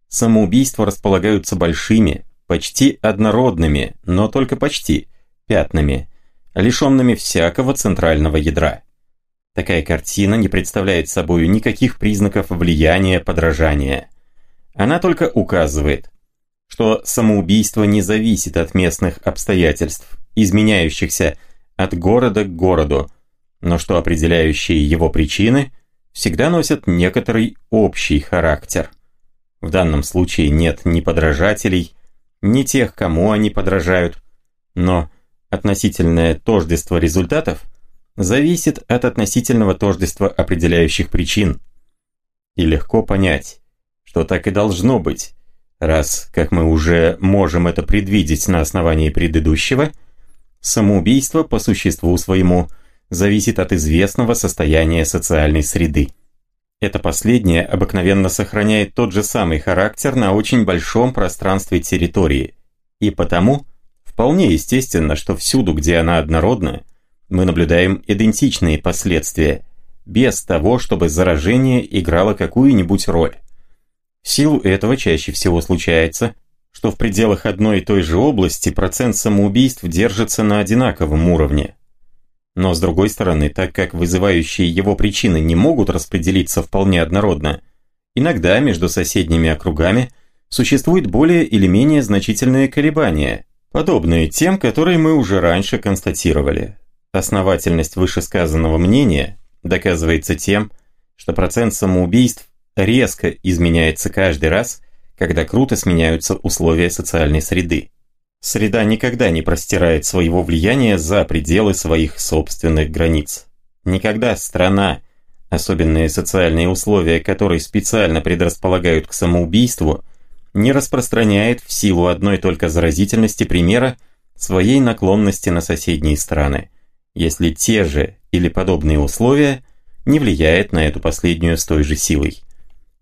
самоубийства располагаются большими, почти однородными, но только почти, пятнами, лишенными всякого центрального ядра. Такая картина не представляет собой никаких признаков влияния подражания – она только указывает, что самоубийство не зависит от местных обстоятельств, изменяющихся от города к городу, но что определяющие его причины всегда носят некоторый общий характер. В данном случае нет ни подражателей, ни тех, кому они подражают, но относительное тождество результатов зависит от относительного тождества определяющих причин. И легко понять, что так и должно быть, раз, как мы уже можем это предвидеть на основании предыдущего, самоубийство по существу своему зависит от известного состояния социальной среды. Это последнее обыкновенно сохраняет тот же самый характер на очень большом пространстве территории, и потому вполне естественно, что всюду, где она однородна, мы наблюдаем идентичные последствия, без того, чтобы заражение играло какую-нибудь роль. Силу этого чаще всего случается, что в пределах одной и той же области процент самоубийств держится на одинаковом уровне. Но с другой стороны, так как вызывающие его причины не могут распределиться вполне однородно, иногда между соседними округами существует более или менее значительные колебания, подобные тем, которые мы уже раньше констатировали. Основательность вышесказанного мнения доказывается тем, что процент самоубийств резко изменяется каждый раз, когда круто сменяются условия социальной среды. Среда никогда не простирает своего влияния за пределы своих собственных границ. Никогда страна, особенные социальные условия которой специально предрасполагают к самоубийству, не распространяет в силу одной только заразительности примера своей наклонности на соседние страны, если те же или подобные условия не влияют на эту последнюю с той же силой.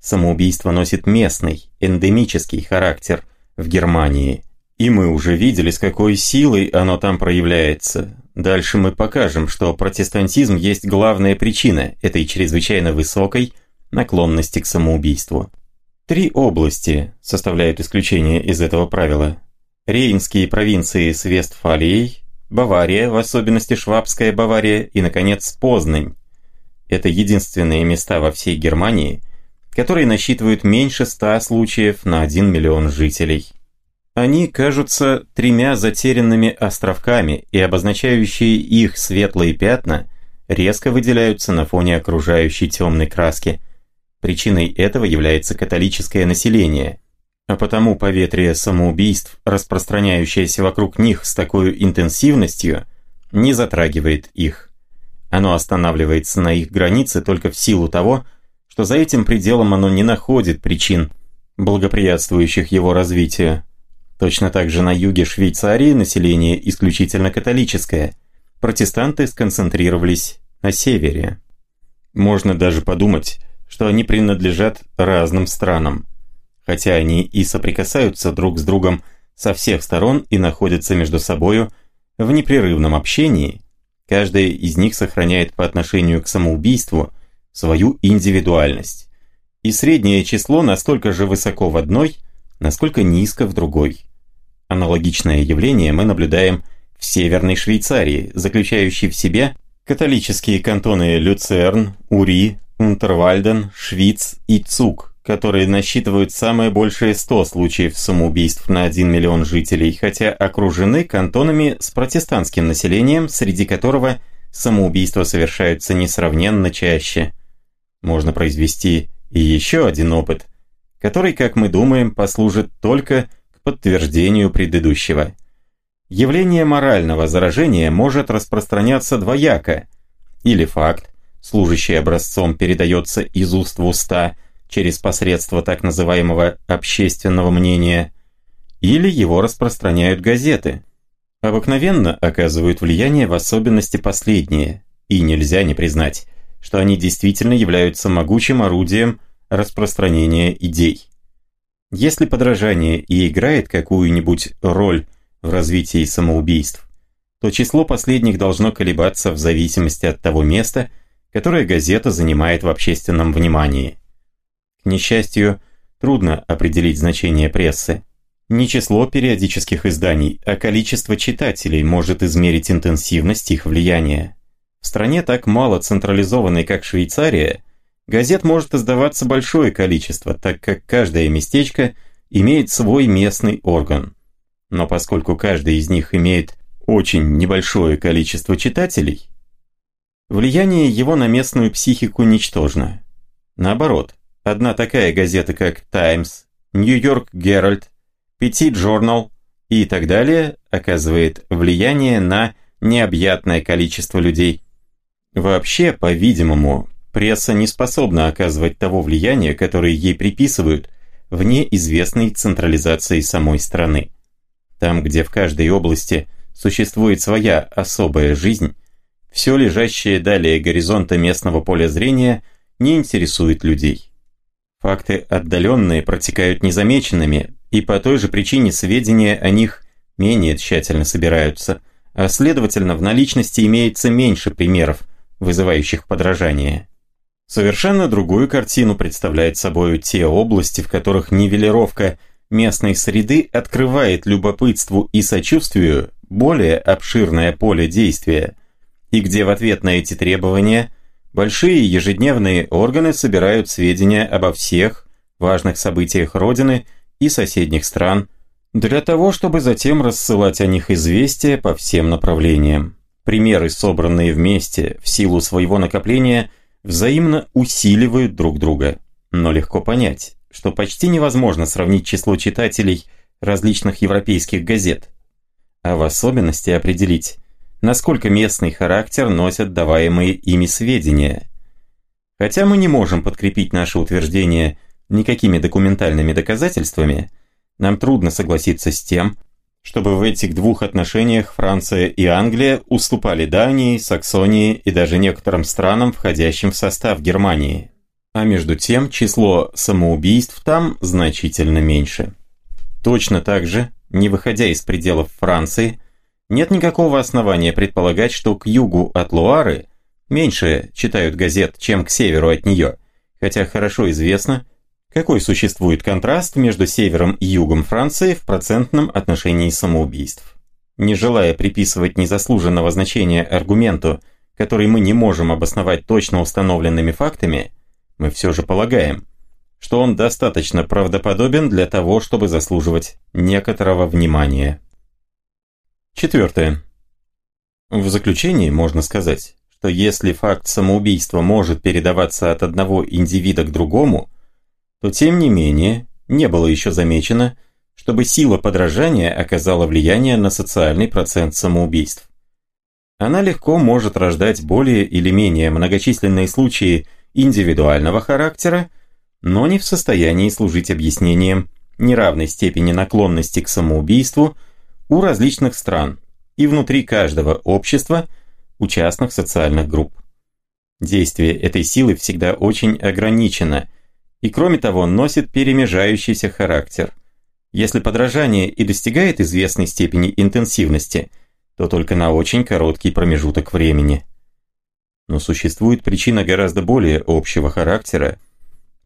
Самоубийство носит местный, эндемический характер в Германии. И мы уже видели, с какой силой оно там проявляется. Дальше мы покажем, что протестантизм есть главная причина этой чрезвычайно высокой наклонности к самоубийству. Три области составляют исключение из этого правила. Рейнские провинции с Вестфалией, Бавария, в особенности Швабская Бавария и, наконец, Познань. Это единственные места во всей Германии – которые насчитывают меньше 100 случаев на 1 миллион жителей. Они кажутся тремя затерянными островками, и обозначающие их светлые пятна резко выделяются на фоне окружающей темной краски. Причиной этого является католическое население, а потому поветрие самоубийств, распространяющееся вокруг них с такой интенсивностью, не затрагивает их. Оно останавливается на их границе только в силу того, что за этим пределом оно не находит причин, благоприятствующих его развитию. Точно так же на юге Швейцарии население исключительно католическое, протестанты сконцентрировались на севере. Можно даже подумать, что они принадлежат разным странам, хотя они и соприкасаются друг с другом со всех сторон и находятся между собою в непрерывном общении, каждая из них сохраняет по отношению к самоубийству – свою индивидуальность. И среднее число настолько же высоко в одной, насколько низко в другой. Аналогичное явление мы наблюдаем в Северной Швейцарии, заключающей в себе католические кантоны Люцерн, Ури, Унтервальден, Швиц и Цук, которые насчитывают самое большее 100 случаев самоубийств на 1 миллион жителей, хотя окружены кантонами с протестантским населением, среди которого самоубийства совершаются несравненно чаще – можно произвести и еще один опыт, который, как мы думаем, послужит только к подтверждению предыдущего. Явление морального заражения может распространяться двояко. Или факт, служащий образцом, передается из уст в уста через посредство так называемого общественного мнения, или его распространяют газеты. Обыкновенно оказывают влияние в особенности последние, и нельзя не признать, что они действительно являются могучим орудием распространения идей. Если подражание и играет какую-нибудь роль в развитии самоубийств, то число последних должно колебаться в зависимости от того места, которое газета занимает в общественном внимании. К несчастью, трудно определить значение прессы. Не число периодических изданий, а количество читателей может измерить интенсивность их влияния. В стране так мало централизованной, как Швейцария, газет может издаваться большое количество, так как каждое местечко имеет свой местный орган. Но поскольку каждый из них имеет очень небольшое количество читателей, влияние его на местную психику ничтожно. Наоборот, одна такая газета, как «Таймс», «Нью-Йорк Геральт», «Петит Журнал» и так далее оказывает влияние на необъятное количество людей, Вообще, по-видимому, пресса не способна оказывать того влияния, которое ей приписывают, вне известной централизации самой страны. Там, где в каждой области существует своя особая жизнь, все лежащее далее горизонта местного поля зрения не интересует людей. Факты отдаленные протекают незамеченными, и по той же причине сведения о них менее тщательно собираются, а следовательно в наличности имеется меньше примеров, вызывающих подражание. Совершенно другую картину представляет собой те области, в которых нивелировка местной среды открывает любопытству и сочувствию более обширное поле действия, и где в ответ на эти требования большие ежедневные органы собирают сведения обо всех важных событиях Родины и соседних стран, для того, чтобы затем рассылать о них известия по всем направлениям. Примеры, собранные вместе в силу своего накопления, взаимно усиливают друг друга. Но легко понять, что почти невозможно сравнить число читателей различных европейских газет, а в особенности определить, насколько местный характер носят даваемые ими сведения. Хотя мы не можем подкрепить наше утверждение никакими документальными доказательствами, нам трудно согласиться с тем, чтобы в этих двух отношениях Франция и Англия уступали Дании, Саксонии и даже некоторым странам, входящим в состав Германии. А между тем число самоубийств там значительно меньше. Точно так же, не выходя из пределов Франции, нет никакого основания предполагать, что к югу от Луары меньше читают газет, чем к северу от нее, хотя хорошо известно, какой существует контраст между севером и югом Франции в процентном отношении самоубийств? Не желая приписывать незаслуженного значения аргументу, который мы не можем обосновать точно установленными фактами, мы все же полагаем, что он достаточно правдоподобен для того, чтобы заслуживать некоторого внимания. Четвертое. В заключении можно сказать, что если факт самоубийства может передаваться от одного индивида к другому – то тем не менее не было еще замечено, чтобы сила подражания оказала влияние на социальный процент самоубийств. Она легко может рождать более или менее многочисленные случаи индивидуального характера, но не в состоянии служить объяснением неравной степени наклонности к самоубийству у различных стран и внутри каждого общества у частных социальных групп. Действие этой силы всегда очень ограничено и кроме того носит перемежающийся характер. Если подражание и достигает известной степени интенсивности, то только на очень короткий промежуток времени. Но существует причина гораздо более общего характера,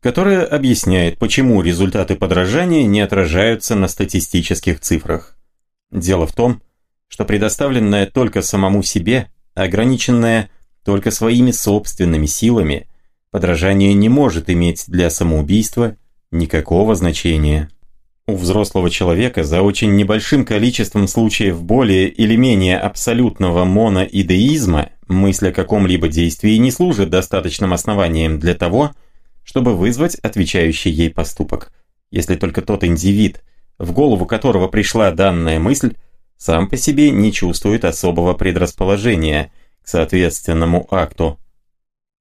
которая объясняет, почему результаты подражания не отражаются на статистических цифрах. Дело в том, что предоставленное только самому себе, ограниченное только своими собственными силами – подражание не может иметь для самоубийства никакого значения. У взрослого человека за очень небольшим количеством случаев более или менее абсолютного моноидеизма мысль о каком-либо действии не служит достаточным основанием для того, чтобы вызвать отвечающий ей поступок, если только тот индивид, в голову которого пришла данная мысль, сам по себе не чувствует особого предрасположения к соответственному акту.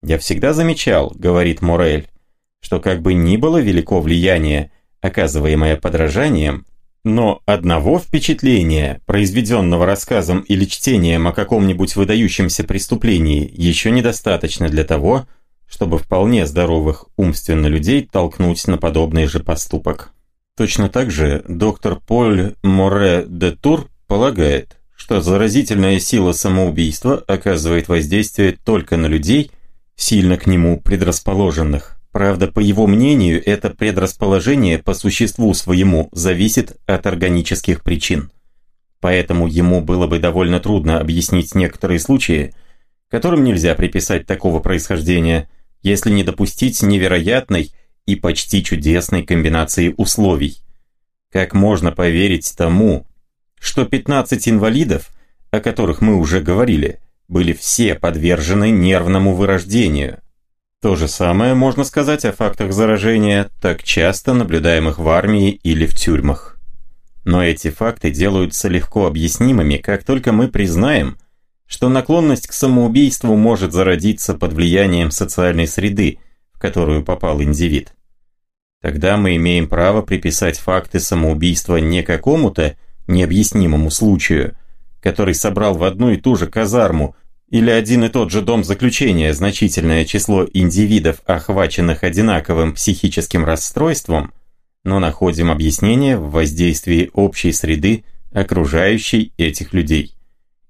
«Я всегда замечал», — говорит Морель, «что как бы ни было велико влияние, оказываемое подражанием, но одного впечатления, произведенного рассказом или чтением о каком-нибудь выдающемся преступлении, еще недостаточно для того, чтобы вполне здоровых умственно людей толкнуть на подобный же поступок. Точно так же доктор Поль Море де Тур полагает, что заразительная сила самоубийства оказывает воздействие только на людей, сильно к нему предрасположенных. Правда, по его мнению, это предрасположение по существу своему зависит от органических причин. Поэтому ему было бы довольно трудно объяснить некоторые случаи, которым нельзя приписать такого происхождения, если не допустить невероятной и почти чудесной комбинации условий. Как можно поверить тому, что 15 инвалидов, о которых мы уже говорили, были все подвержены нервному вырождению – то же самое можно сказать о фактах заражения, так часто наблюдаемых в армии или в тюрьмах. Но эти факты делаются легко объяснимыми, как только мы признаем, что наклонность к самоубийству может зародиться под влиянием социальной среды, в которую попал индивид. Тогда мы имеем право приписать факты самоубийства не какому-то необъяснимому случаю, который собрал в одну и ту же казарму или один и тот же дом заключения значительное число индивидов, охваченных одинаковым психическим расстройством, но находим объяснение в воздействии общей среды, окружающей этих людей.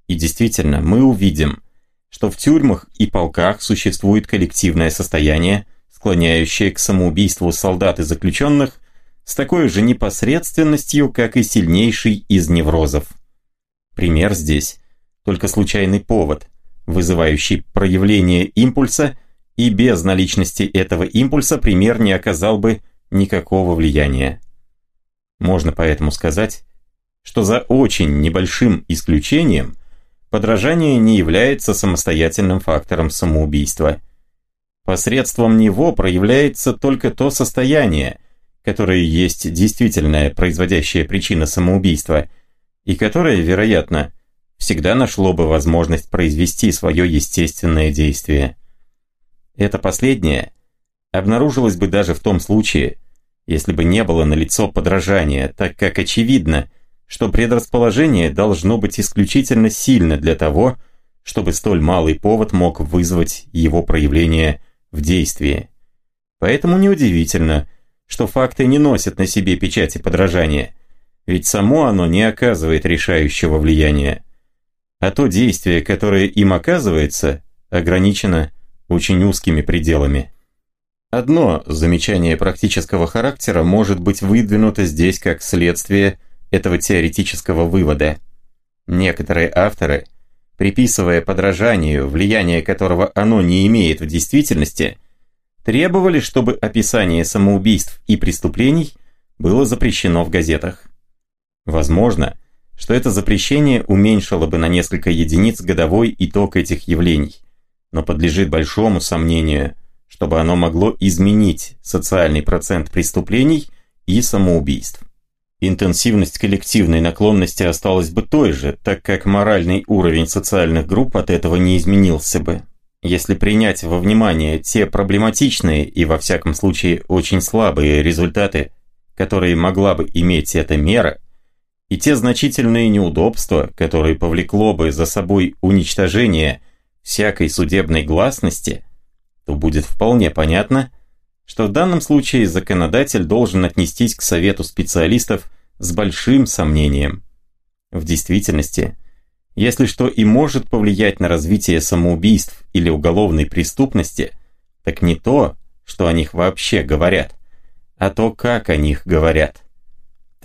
И действительно, мы увидим, что в тюрьмах и полках существует коллективное состояние, склоняющее к самоубийству солдат и заключенных с такой же непосредственностью, как и сильнейший из неврозов. Пример здесь – только случайный повод – вызывающий проявление импульса, и без наличности этого импульса пример не оказал бы никакого влияния. Можно поэтому сказать, что за очень небольшим исключением подражание не является самостоятельным фактором самоубийства. Посредством него проявляется только то состояние, которое есть действительная производящая причина самоубийства, и которое, вероятно, всегда нашло бы возможность произвести свое естественное действие. Это последнее обнаружилось бы даже в том случае, если бы не было налицо подражания, так как очевидно, что предрасположение должно быть исключительно сильно для того, чтобы столь малый повод мог вызвать его проявление в действии. Поэтому неудивительно, что факты не носят на себе печати подражания, ведь само оно не оказывает решающего влияния а то действие, которое им оказывается, ограничено очень узкими пределами. Одно замечание практического характера может быть выдвинуто здесь как следствие этого теоретического вывода. Некоторые авторы, приписывая подражанию, влияние которого оно не имеет в действительности, требовали, чтобы описание самоубийств и преступлений было запрещено в газетах. Возможно, что это запрещение уменьшило бы на несколько единиц годовой итог этих явлений, но подлежит большому сомнению, чтобы оно могло изменить социальный процент преступлений и самоубийств. Интенсивность коллективной наклонности осталась бы той же, так как моральный уровень социальных групп от этого не изменился бы. Если принять во внимание те проблематичные и во всяком случае очень слабые результаты, которые могла бы иметь эта мера, и те значительные неудобства, которые повлекло бы за собой уничтожение всякой судебной гласности, то будет вполне понятно, что в данном случае законодатель должен отнестись к совету специалистов с большим сомнением. В действительности, если что и может повлиять на развитие самоубийств или уголовной преступности, так не то, что о них вообще говорят, а то, как о них говорят.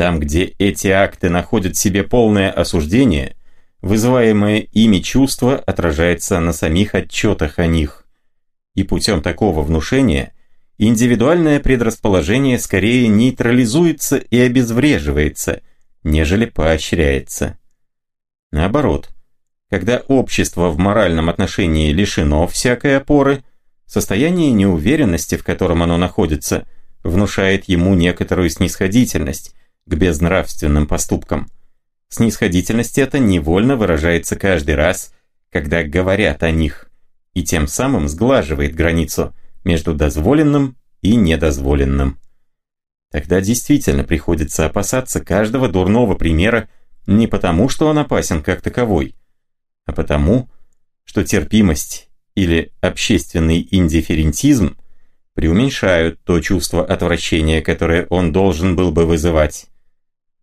Там, где эти акты находят себе полное осуждение, вызываемое ими чувство отражается на самих отчетах о них. И путем такого внушения индивидуальное предрасположение скорее нейтрализуется и обезвреживается, нежели поощряется. Наоборот, когда общество в моральном отношении лишено всякой опоры, состояние неуверенности, в котором оно находится, внушает ему некоторую снисходительность, к безнравственным поступкам. Снисходительность эта невольно выражается каждый раз, когда говорят о них, и тем самым сглаживает границу между дозволенным и недозволенным. Тогда действительно приходится опасаться каждого дурного примера не потому, что он опасен как таковой, а потому, что терпимость или общественный индифферентизм преуменьшают то чувство отвращения, которое он должен был бы вызывать.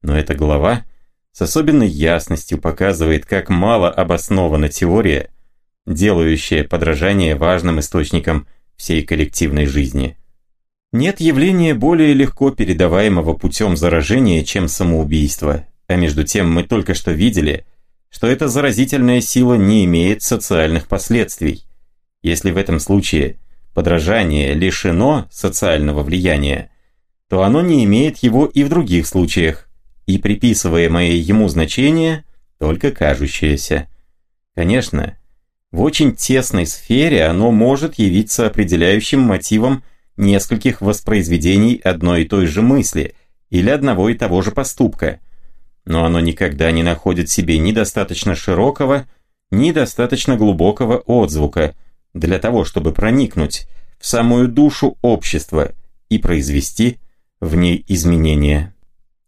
Но эта глава с особенной ясностью показывает, как мало обоснована теория, делающая подражание важным источникам всей коллективной жизни. Нет явления более легко передаваемого путем заражения, чем самоубийство, а между тем мы только что видели, что эта заразительная сила не имеет социальных последствий. Если в этом случае подражание лишено социального влияния, то оно не имеет его и в других случаях, и приписываемое ему значение только кажущееся. Конечно, в очень тесной сфере оно может явиться определяющим мотивом нескольких воспроизведений одной и той же мысли или одного и того же поступка, но оно никогда не находит себе ни достаточно широкого, ни достаточно глубокого отзвука для того, чтобы проникнуть в самую душу общества и произвести в ней изменения.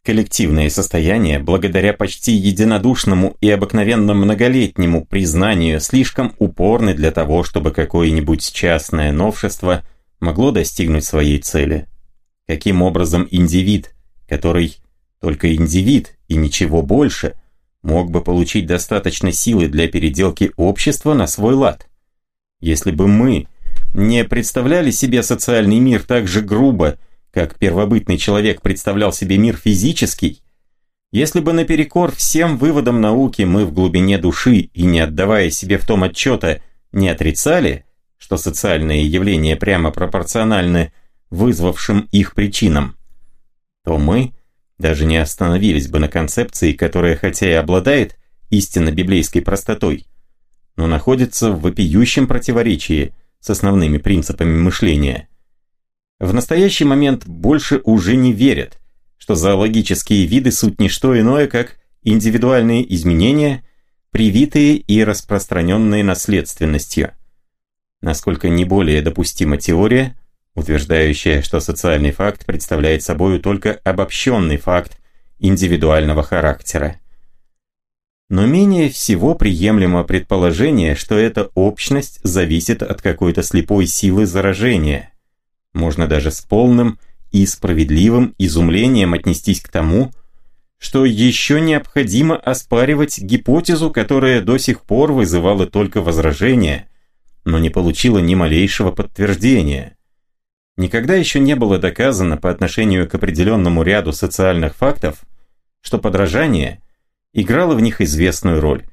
Коллективное состояние, благодаря почти единодушному и обыкновенно многолетнему признанию, слишком упорны для того, чтобы какое-нибудь частное новшество – могло достигнуть своей цели. Каким образом индивид, который только индивид и ничего больше, мог бы получить достаточно силы для переделки общества на свой лад? Если бы мы не представляли себе социальный мир так же грубо, как первобытный человек представлял себе мир физический, если бы наперекор всем выводам науки мы в глубине души и не отдавая себе в том отчета не отрицали – что социальные явления прямо пропорциональны вызвавшим их причинам, то мы даже не остановились бы на концепции, которая хотя и обладает истинно библейской простотой, но находится в вопиющем противоречии с основными принципами мышления. В настоящий момент больше уже не верят, что зоологические виды суть не что иное, как индивидуальные изменения, привитые и распространенные наследственностью насколько не более допустима теория, утверждающая, что социальный факт представляет собой только обобщенный факт индивидуального характера. Но менее всего приемлемо предположение, что эта общность зависит от какой-то слепой силы заражения. Можно даже с полным и справедливым изумлением отнестись к тому, что еще необходимо оспаривать гипотезу, которая до сих пор вызывала только возражения, но не получила ни малейшего подтверждения. Никогда еще не было доказано по отношению к определенному ряду социальных фактов, что подражание играло в них известную роль,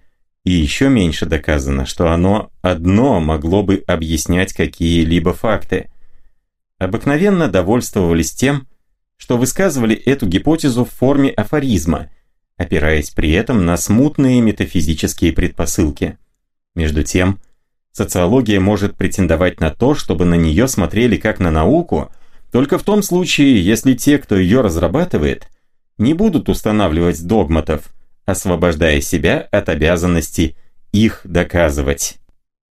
и еще меньше доказано, что оно одно могло бы объяснять какие-либо факты. Обыкновенно довольствовались тем, что высказывали эту гипотезу в форме афоризма, опираясь при этом на смутные метафизические предпосылки. Между тем, Социология может претендовать на то, чтобы на нее смотрели как на науку, только в том случае, если те, кто ее разрабатывает, не будут устанавливать догматов, освобождая себя от обязанности их доказывать.